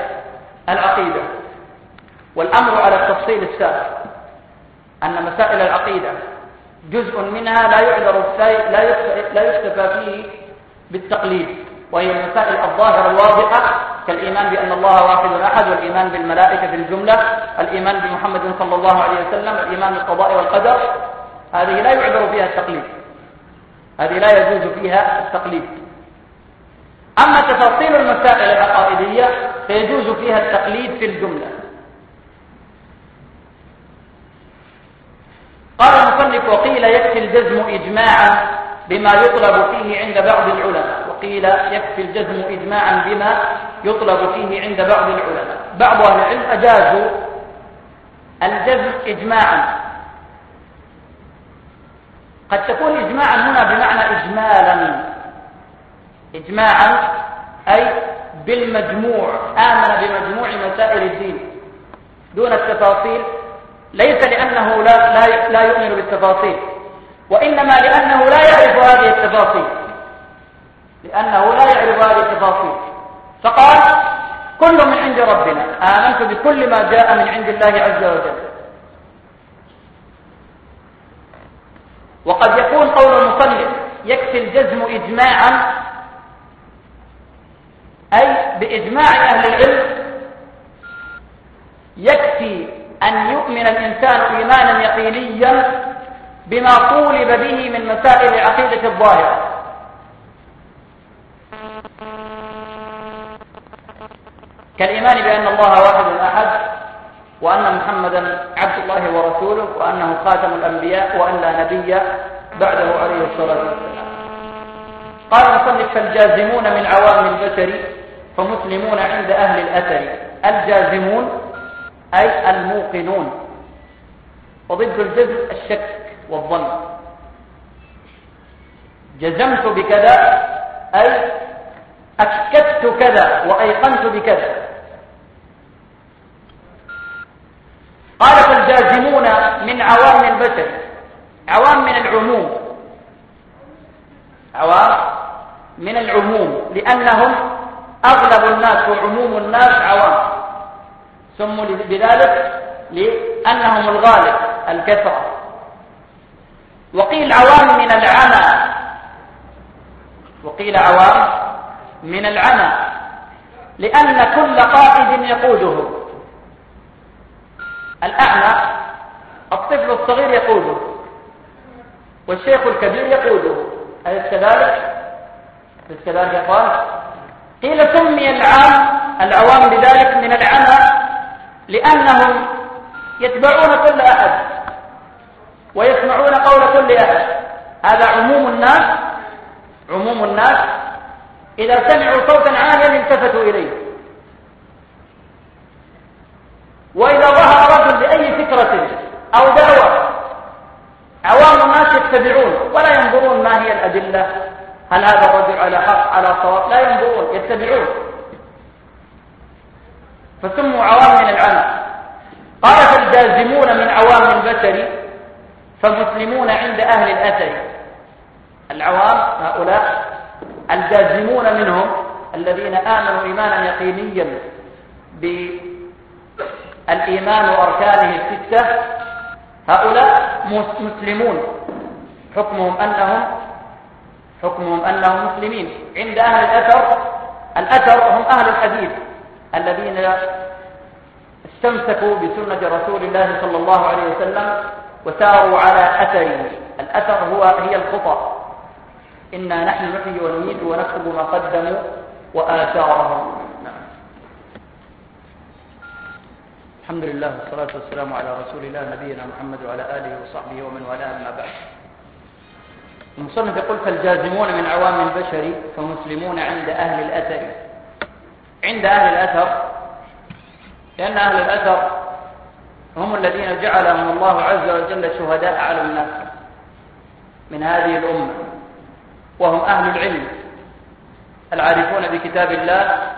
العقيدة. والأمر على التفصيل السابق. أن مسائل العقيدة جزء منها لا يعذر لا يكتفى فيه بالتقليد. وهي المسائل الظاهرة الواضحة كالإيمان بأن الله واحد أحد والإيمان بالملائكة في الجملة الإيمان بمحمد صلى الله عليه وسلم الإيمان بالقضاء والقدر هذه لا يعذر فيها التقليد. هذه لا يجوز فيها التقليد. أما تفاصيل المسائل العقائدية فيجوز فيها التقليد في الجملة. قال المصنف وقيل يكفي الجزم إجماعا بما يطلب فيه عند بعض العلماء. وقيل يكفي الجزم إجماعا بما يطلب فيه عند بعض العلماء. بعض أهل العلم أجازوا الجزم إجماعا. قد تكون إجماعا هنا بمعنى إجمالا. إجماعا أي بالمجموع آمن بمجموع مسائل الدين. دون التفاصيل. ليس لأنه لا, لا, لا يؤمن بالتفاصيل. وإنما لأنه لا يعرف هذه التفاصيل. لأنه لا يعرف هذه التفاصيل فقال كل من عند ربنا. آمنت بكل ما جاء من عند الله عز وجل. وقد يكون قول المصنف يكفي الجزم إجماعا أي بإجماع أهل العلم يكفي أن يؤمن الإنسان إيمانا يقينيا بما طولب به من مسائل العقيدة الظاهرة. كالإيمان بأن الله واحد أحد وأن محمدا عبد الله ورسوله وأنه خاتم الأنبياء وأن لا نبي بعده عليه الصلاة والسلام. قال المصنف فالجازمون من عوام البشر فمسلمون عند أهل الأثر. الجازمون أي الموقنون. وضد الجزم الشك والظن. جزمت بكذا أي أكدت كذا وأيقنت بكذا. قال فالجازمون من عوام البشر. عوام من العموم. عوام من العموم. لأنهم أغلب الناس وعموم الناس عوام. سموا بذلك لأنهم الغالب الكثرة. وقيل عوام من العمى. وقيل عوام من العمى. لأن كل قائد يقوده. الأعمى الطفل الصغير يقوده والشيخ الكبير يقوده أليس كذلك؟ أليس كذلك يا إخوان؟ قيل سمي العام العوام بذلك من العمى لأنهم يتبعون كل أحد ويسمعون قول كل أحد هذا عموم الناس عموم الناس إذا سمعوا صوتا عاليا التفتوا إليه وإذا ظهر رجل بأي فكرة أو دعوة عوام الناس يتبعون ولا ينظرون ما هي الأدلة هل هذا الرجل على حق على صواب؟ لا ينظرون يتبعون. فسموا عوام من العمى قال فالجازمون من عوام البشر فالمسلمون عند أهل الأثر. العوام هؤلاء الجازمون منهم الذين آمنوا إيمانا يقينيا بالإيمان وأركانه الستة هؤلاء مسلمون. حكمهم أنهم حكمهم أنهم مسلمين. عند أهل الأثر الأثر هم أهل الحديث الذين استمسكوا بسنة رسول الله صلى الله عليه وسلم وساروا على أثره. الأثر هو هي الخطى إنا نحن نحيي ونميت ونكتب ما قدموا وآثارهم نعم. الحمد لله والصلاة والسلام على رسول الله نبينا محمد وعلى آله وصحبه ومن والاه أما بعد. المصنف يقول فالجازمون من عوام البشر فمسلمون عند أهل الأثر. عند أهل الأثر لأن أهل الأثر هم الذين جعلهم الله عز وجل شهداء على الناس من هذه الأمة وهم أهل العلم العارفون بكتاب الله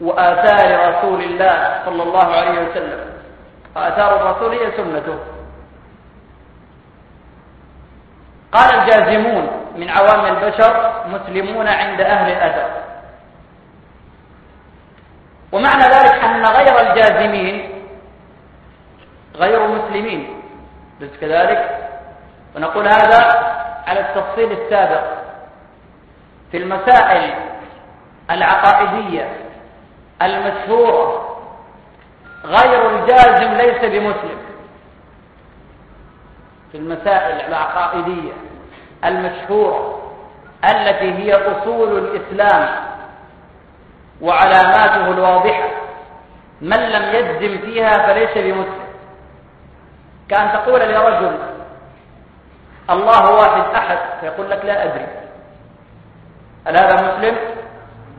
وآثار رسول الله صلى الله عليه وسلم. وآثار الرسول هي سنته. قال الجازمون من عوام البشر مسلمون عند أهل الأثر ومعنى ذلك أن غير الجازمين غير مسلمين. بس كذلك؟ ونقول هذا على التفصيل السابق في المسائل العقائدية. المشهورة. غير الجازم ليس بمسلم. في المسائل العقائدية المشهورة التي هي أصول الإسلام وعلاماته الواضحة. من لم يجزم فيها فليس بمسلم. كأن تقول لرجل الله واحد أحد فيقول لك لا أدري. هل هذا مسلم؟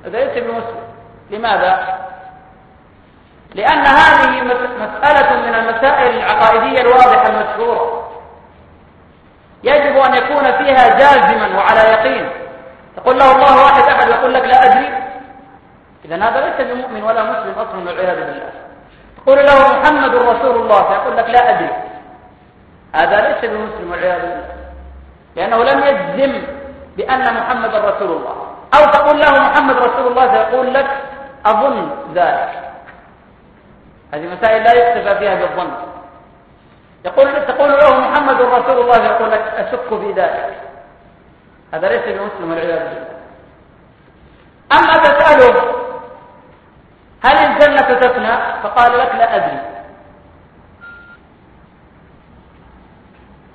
هذا ليس بمسلم. لماذا؟ لأن هذه مسألة من المسائل العقائدية الواضحة المشهورة. يجب أن يكون فيها جازما وعلى يقين. تقول له الله واحد أحد يقول لك لا أدري. إذا هذا ليس بمؤمن ولا مسلم أصلا والعياذ بالله. تقول له محمد رسول الله فيقول لك لا أدري. هذا ليس بمسلم والعياذ بالله. لأنه لم يجزم بأن محمد رسول الله. أو تقول له محمد رسول الله فيقول لك أظن ذلك. هذه مسائل لا يكتفى فيها بالظن. يقول تقول له محمد رسول الله يقول لك أشك في ذلك. هذا ليس بمسلم والعياذ بالله. أما تسأله هل الجنة تفنى؟ فقال لك لا أدري.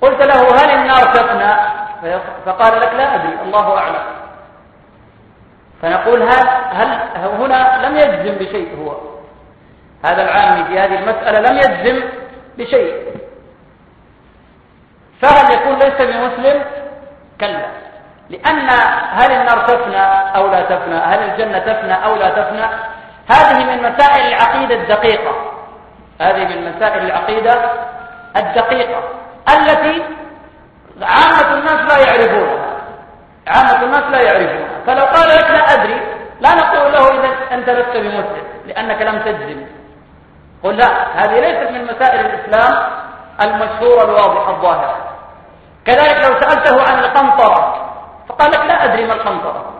قلت له هل النار تفنى؟ فقال لك لا أدري الله أعلم. فنقول هل, هل هنا لم يجزم بشيء هو. هذا العامي في هذه المسألة لم يجزم بشيء. فهل يكون ليس بمسلم؟ كلا. لأن هل النار تفنى أو لا تفنى؟ هل الجنة تفنى أو لا تفنى؟ هذه من مسائل العقيدة الدقيقة. هذه من مسائل العقيدة الدقيقة التي عامة الناس لا يعرفونها. عامة الناس لا يعرفونها فلو قال لك لا أدري لا نقول له إذا أنت لست بمسلم لأنك لم تجزم. قل لا هذه ليست من مسائل الإسلام المشهورة الواضحة الظاهرة. كذلك لو سألته عن القنطرة فقال لك لا أدري ما القنطرة.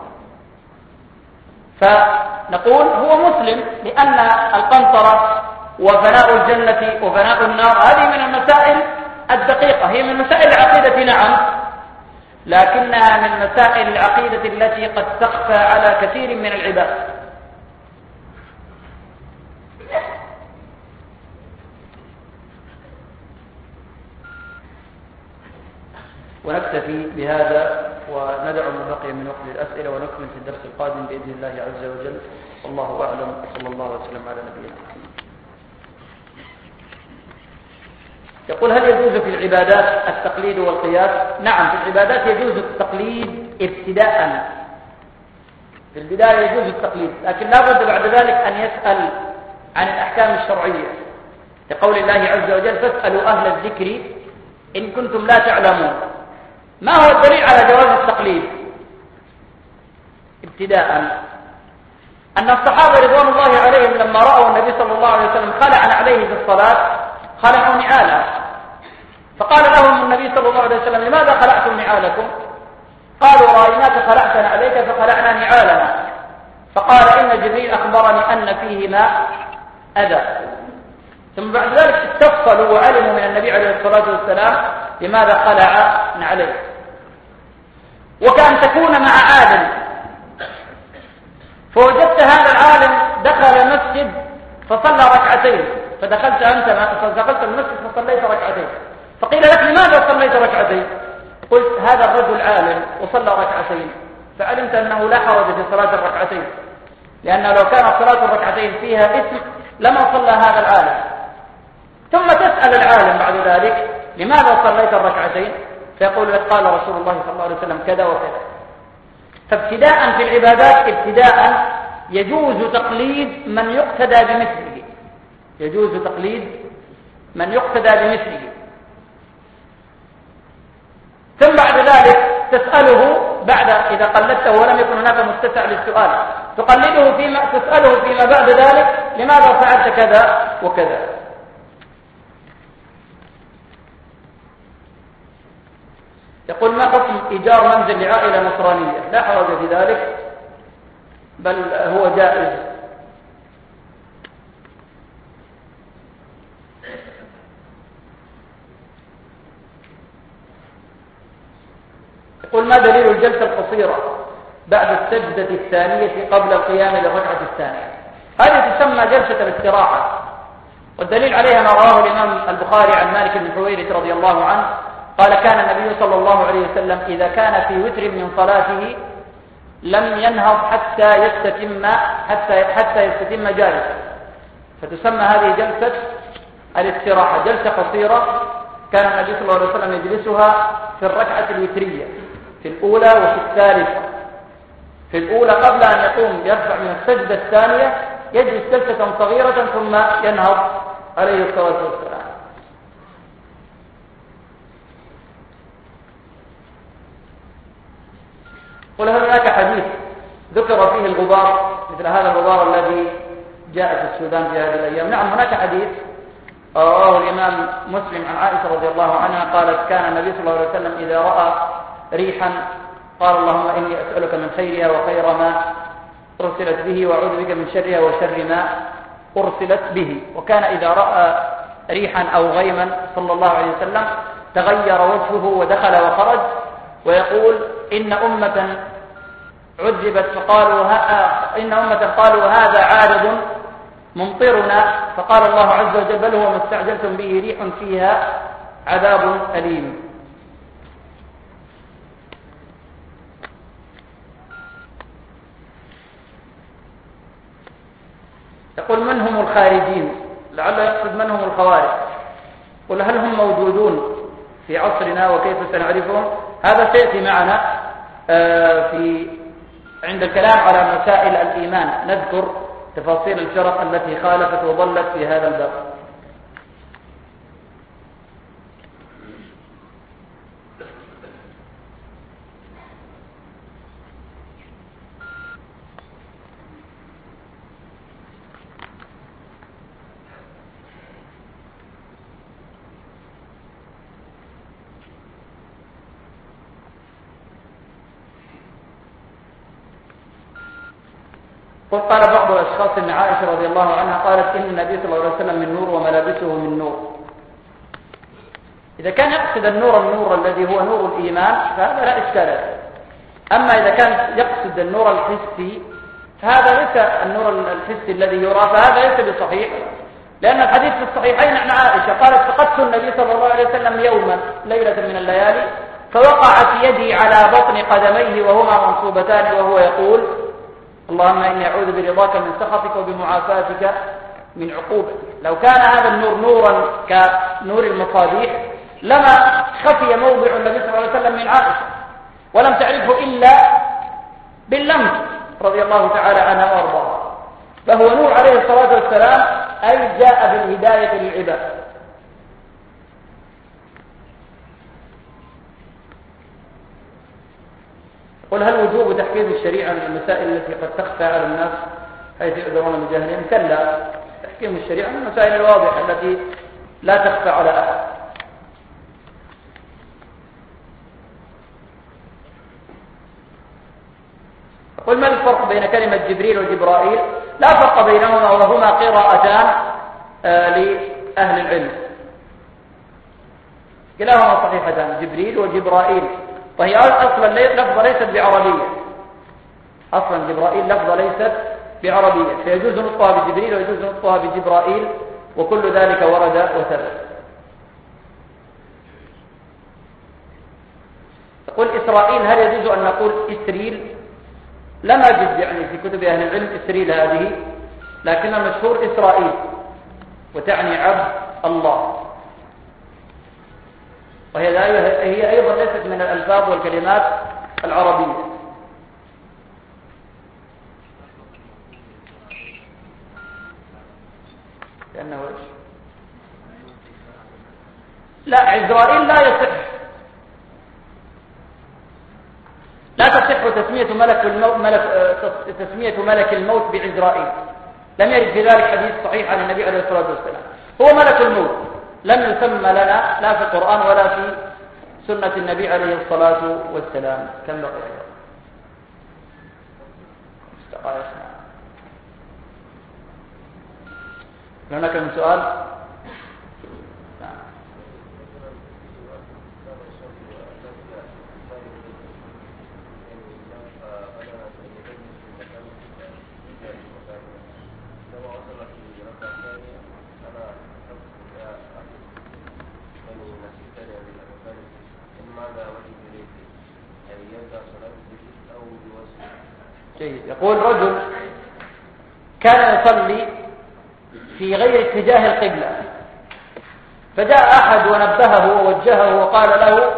فنقول هو مسلم لأن القنطرة وفناء الجنة وفناء النار هذه من المسائل الدقيقة هي من مسائل العقيدة. نعم لكنها من مسائل العقيدة التي قد تخفى على كثير من العباد. ونكتفي بهذا وندع ما بقي من وقت الأسئلة ونكمل في الدرس القادم بإذن الله عز وجل. والله أعلم. صلى الله وسلم على نبينا محمد. يقول هل يجوز في العبادات التقليد والقياس؟ نعم في العبادات يجوز التقليد ابتداء. في البداية يجوز التقليد لكن لا بد بعد ذلك أن يسأل عن الأحكام الشرعية. لقول الله عز وجل فاسألوا أهل الذكر إن كنتم لا تعلمون. ما هو الدليل على جواز التقليد؟ ابتداء. أن الصحابة رضوان الله عليهم لما رأوا النبي صلى الله عليه وسلم خلع عليه في الصلاة خلعوا نعالا فقال لهم النبي صلى الله عليه وسلم لماذا خلعتم نعالكم؟ قالوا رأيناك خلعتنا عليك فخلعنا نعالنا. فقال إن جبريل أخبرني أن فيهما أذى. ثم بعد ذلك استفصلوا وعلموا من النبي عليه الصلاة والسلام لماذا خلع عليه وكأن تكون مع عالم. فوجدت هذا العالم دخل مسجد فصلى ركعتين. فدخلت أنت فدخلت المسجد فصليت ركعتين. فقيل لك لماذا صليت ركعتين؟ قلت هذا الرجل عالم وصلى ركعتين. فعلمت أنه لا حرج في صلاة الركعتين. لأن لو كانت صلاة الركعتين فيها اسم لما صلى هذا العالم. ثم تسأل العالم بعد ذلك لماذا صليت الركعتين؟ فيقول لك قال رسول الله صلى الله عليه وسلم كذا وكذا. فابتداء في العبادات ابتداء يجوز تقليد من يقتدى بمثله. يجوز تقليد من يقتدى بمثله. ثم بعد ذلك تسأله بعد إذا قلدته ولم يكن هناك متسع للسؤال تقلده فيما تسأله فيما بعد ذلك لماذا فعلت كذا وكذا؟ يقول ما حكم إيجار منزل لعائلة نصرانية؟ لا حرج في ذلك بل هو جائز يقول ما دليل الجلسة القصيرة بعد السجدة الثانية قبل القيام للركعة الثانية؟ هذه تسمى جلسة الاستراحة. والدليل عليها ما رواه الإمام البخاري عن مالك بن حويرث رضي الله عنه. قال كان النبي صلى الله عليه وسلم إذا كان في وتر من صلاته لم ينهض حتى يستتم حتى حتى يستتم جالسا. فتسمى هذه جلسة الاستراحة. جلسة قصيرة كان النبي صلى الله عليه وسلم يجلسها في الركعة الوترية. في الأولى وفي الثالثة. في الأولى قبل أن يقوم يرفع من السجدة الثانية يجلس جلسة صغيرة ثم ينهض عليه الصلاة والسلام. قل هناك حديث ذكر فيه الغبار مثل هذا الغبار الذي جاء في السودان في هذه الأيام؟ نعم هناك حديث رواه الإمام مسلم عن عائشة رضي الله عنها قالت كان النبي صلى الله عليه وسلم إذا رأى ريحا. قال اللهم إني أسألك من خيرها وخير ما أرسلت به وأعوذ بك من شرها وشر ما أرسلت به. وكان إذا رأى ريحا أو غيما صلى الله عليه وسلم تغير وجهه ودخل وخرج ويقول إن أمة عذبت فقالوا إن أمة قالوا هذا عارض ممطرنا. فقال الله عز وجل بل هو ما استعجلتم به ريح فيها عذاب أليم. يقول من هم الخارجين؟ لعله يقصد من هم الخوارج. قل هل هم موجودون في عصرنا وكيف سنعرفهم؟ هذا سيأتي معنا آه، في عند الكلام على مسائل الإيمان. نذكر تفاصيل الفرق التي خالفت وضلت في هذا الباب. وقال بعض الأشخاص إن عائشة رضي الله عنها قالت إن النبي صلى الله عليه وسلم من نور وملابسه من نور. إذا كان يقصد النور النور الذي هو نور الإيمان فهذا لا إشكال أما إذا كان يقصد النور الحسي فهذا ليس النور الحسي الذي يرى فهذا ليس بصحيح. لأن الحديث في الصحيحين عن عائشة قالت فقدت النبي صلى الله عليه وسلم يوما ليلة من الليالي فوقعت يدي على بطن قدميه وهما منصوبتان وهو يقول اللهم إني أعوذ برضاك من سخطك وبمعافاتك من عقوبتك. لو كان هذا النور نورا كنور المصابيح لما خفي موضع النبي صلى الله عليه وسلم من عائشة ولم تعرفه إلا باللمس رضي الله تعالى عنها وأرضاها. فهو نور عليه الصلاة والسلام أي جاء بالهداية للعباد. قل هل وجوب تحفيظ الشريعة من المسائل التي قد تخفى على الناس حيث يؤذرون بجهلهم؟ كلا. تحكيم الشريعة من المسائل الواضحة التي لا تخفى على أحد. قل ما الفرق بين كلمة جبريل وجبرائيل؟ لا فرق بينهما وهما قراءتان آه لأهل العلم. كلاهما صحيحتان جبريل وجبرائيل. وهي أصلا لفظة ليست بعربية. أصلا جبرائيل لفظة ليست بعربية. فيجوز نطقها بجبريل ويجوز نطقها بجبرائيل وكل ذلك ورد وثبت يقول إسرائيل هل يجوز أن نقول إسريل؟ لم أجد يعني في كتب أهل العلم إسريل هذه لكن المشهور إسرائيل وتعني عبد الله. وهي هي أيضا ليست من الألفاظ والكلمات العربية. لأنه لا عزرائيل لا يصح. لا تصح تسمية ملك الموت ملك تسمية ملك الموت بعزرائيل لم يرد في ذلك حديث صحيح عن النبي عليه الصلاة والسلام. هو ملك الموت. لم يسمى لنا لا في القرآن ولا في سنة النبي عليه الصلاة والسلام. كم بقي هناك من سؤال؟ جيد. يقول رجل كان يصلي في غير اتجاه القبلة. فجاء أحد ونبهه ووجهه وقال له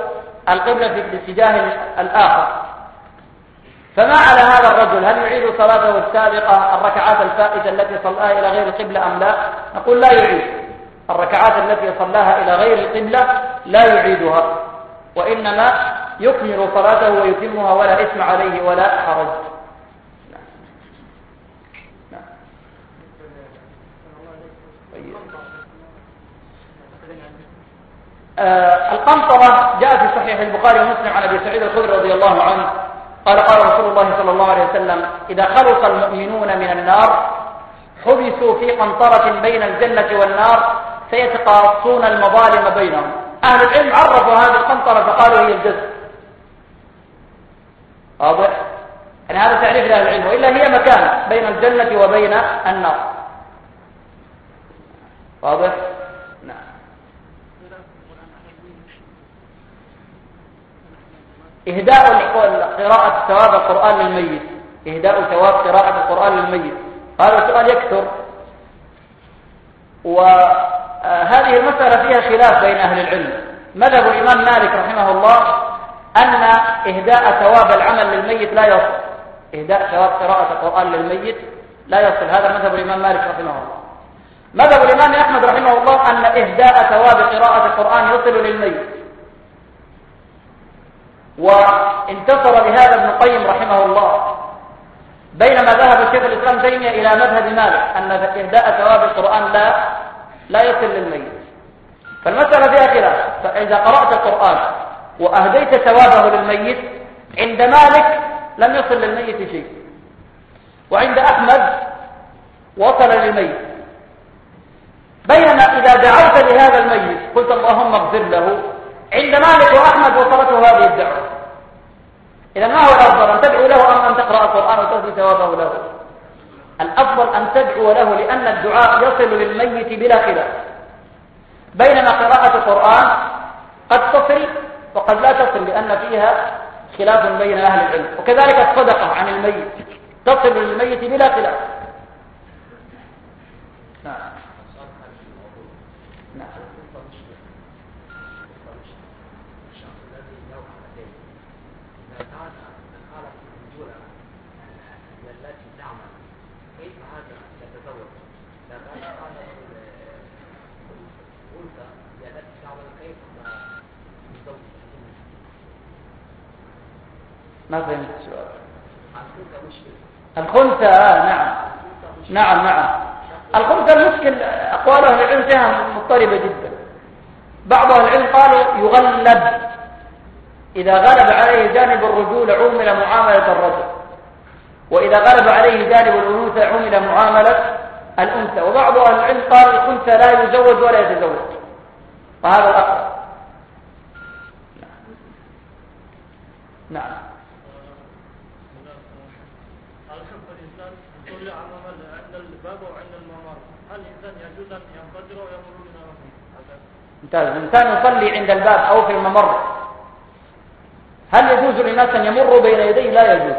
القبلة في الاتجاه الآخر. فما على هذا الرجل؟ هل يعيد صلاته السابقة الركعات الفائتة التي صلاها إلى غير القبلة أم لا؟ نقول لا يعيد. الركعات التي صلاها إلى غير القبلة لا يعيدها. وإنما يكمل صلاته ويتمها ولا إثم عليه ولا حرج. آه القنطرة جاء في صحيح البخاري ومسلم عن أبي سعيد الخدري رضي الله عنه. قال قال رسول الله صلى الله عليه وسلم إذا خلص المؤمنون من النار حبسوا في قنطرة بين الجنة والنار سيتقاصون المظالم بينهم. أهل العلم عرفوا هذه القنطرة فقالوا هي الجسد واضح؟ يعني هذا تعريف لأهل العلم وإلا هي مكان بين الجنة وبين النار. واضح؟ إهداء قراءة ثواب القرآن للميت. إهداء ثواب قراءة القرآن للميت. هذا السؤال يكثر. وهذه المسألة فيها خلاف بين أهل العلم. مذهب الإمام مالك رحمه الله أن إهداء ثواب العمل للميت لا يصل. إهداء ثواب قراءة القرآن للميت لا يصل. هذا مذهب الإمام مالك رحمه الله. مذهب الإمام أحمد رحمه الله أن إهداء ثواب قراءة القرآن يصل للميت. وانتصر لهذا ابن القيم رحمه الله بينما ذهب الشيخ الإسلام تيمية إلى مذهب مالك أن إهداء ثواب القرآن لا لا يصل للميت. فالمسألة فيها خلاف. فإذا قرأت القرآن وأهديت ثوابه للميت عند مالك لم يصل للميت شيء. وعند أحمد وصل للميت. بينما إذا دعوت لهذا الميت قلت اللهم اغفر له عند مالك وأحمد وصلته هذه الدعوة. إذا ما هو الأفضل؟ أن تدعو له أم أن تقرأ القرآن وتهدي ثوابه له؟ الأفضل أن تدعو له لأن الدعاء يصل للميت بلا خلاف. بينما قراءة القرآن قد تصل وقد لا تصل لأن فيها خلاف بين أهل العلم. وكذلك الصدقة عن الميت تصل للميت بلا خلاف. ما فهمت السؤال. الخنثى آه نعم. نعم نعم. الخنثى المشكل أقوال أهل العلم فيها مضطربة جدا. بعض أهل العلم قالوا يغلب. إذا غلب عليه جانب الرجول عمل معاملة الرجل. وإذا غلب عليه جانب الأنوثة عمل معاملة الأنثى. وبعض أهل العلم قال الخنثى لا يزوج ولا يتزوج. وهذا الأقرب. نعم الحب الإنسان يصلي عند الباب وعند الممر هل الإنسان يجوز أن ينفجر ويمر بنا ممتاز. الإنسان يصلي عند الباب أو في الممر هل يجوز للناس أن يمروا بين يديه؟ لا يجوز.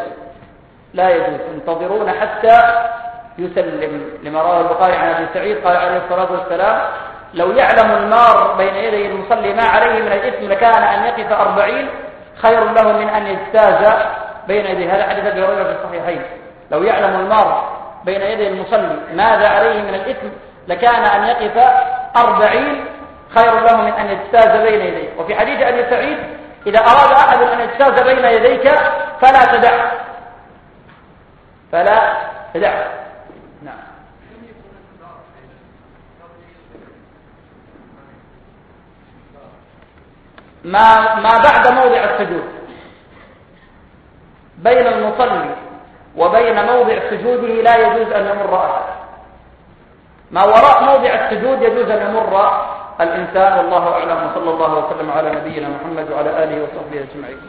لا يجوز. ينتظرون حتى يسلم. لما رواه البخاري عن أبي سعيد قال عليه الصلاة والسلام لو يعلم المار بين يدي المصلي ما عليه من الإثم لكان أن يقف أربعين خير له من أن يجتاز بين يديه. هذا حديث أبي هريرة في الصحيحين. لو يعلم المار بين يدي المصلي ماذا عليه من الإثم لكان أن يقف أربعين خير له من أن يجتاز بين يديه. وفي حديث أبي سعيد إذا أراد أحد أن يجتاز بين يديك فلا تدع. فلا تدع. نعم. ما ما بعد موضع السجود. بين المصلي وبين موضع سجوده لا يجوز أن يمر أحد. ما وراء موضع السجود يجوز أن يمر الإنسان والله أعلم وصلى الله وسلم على نبينا محمد وعلى آله وصحبه أجمعين.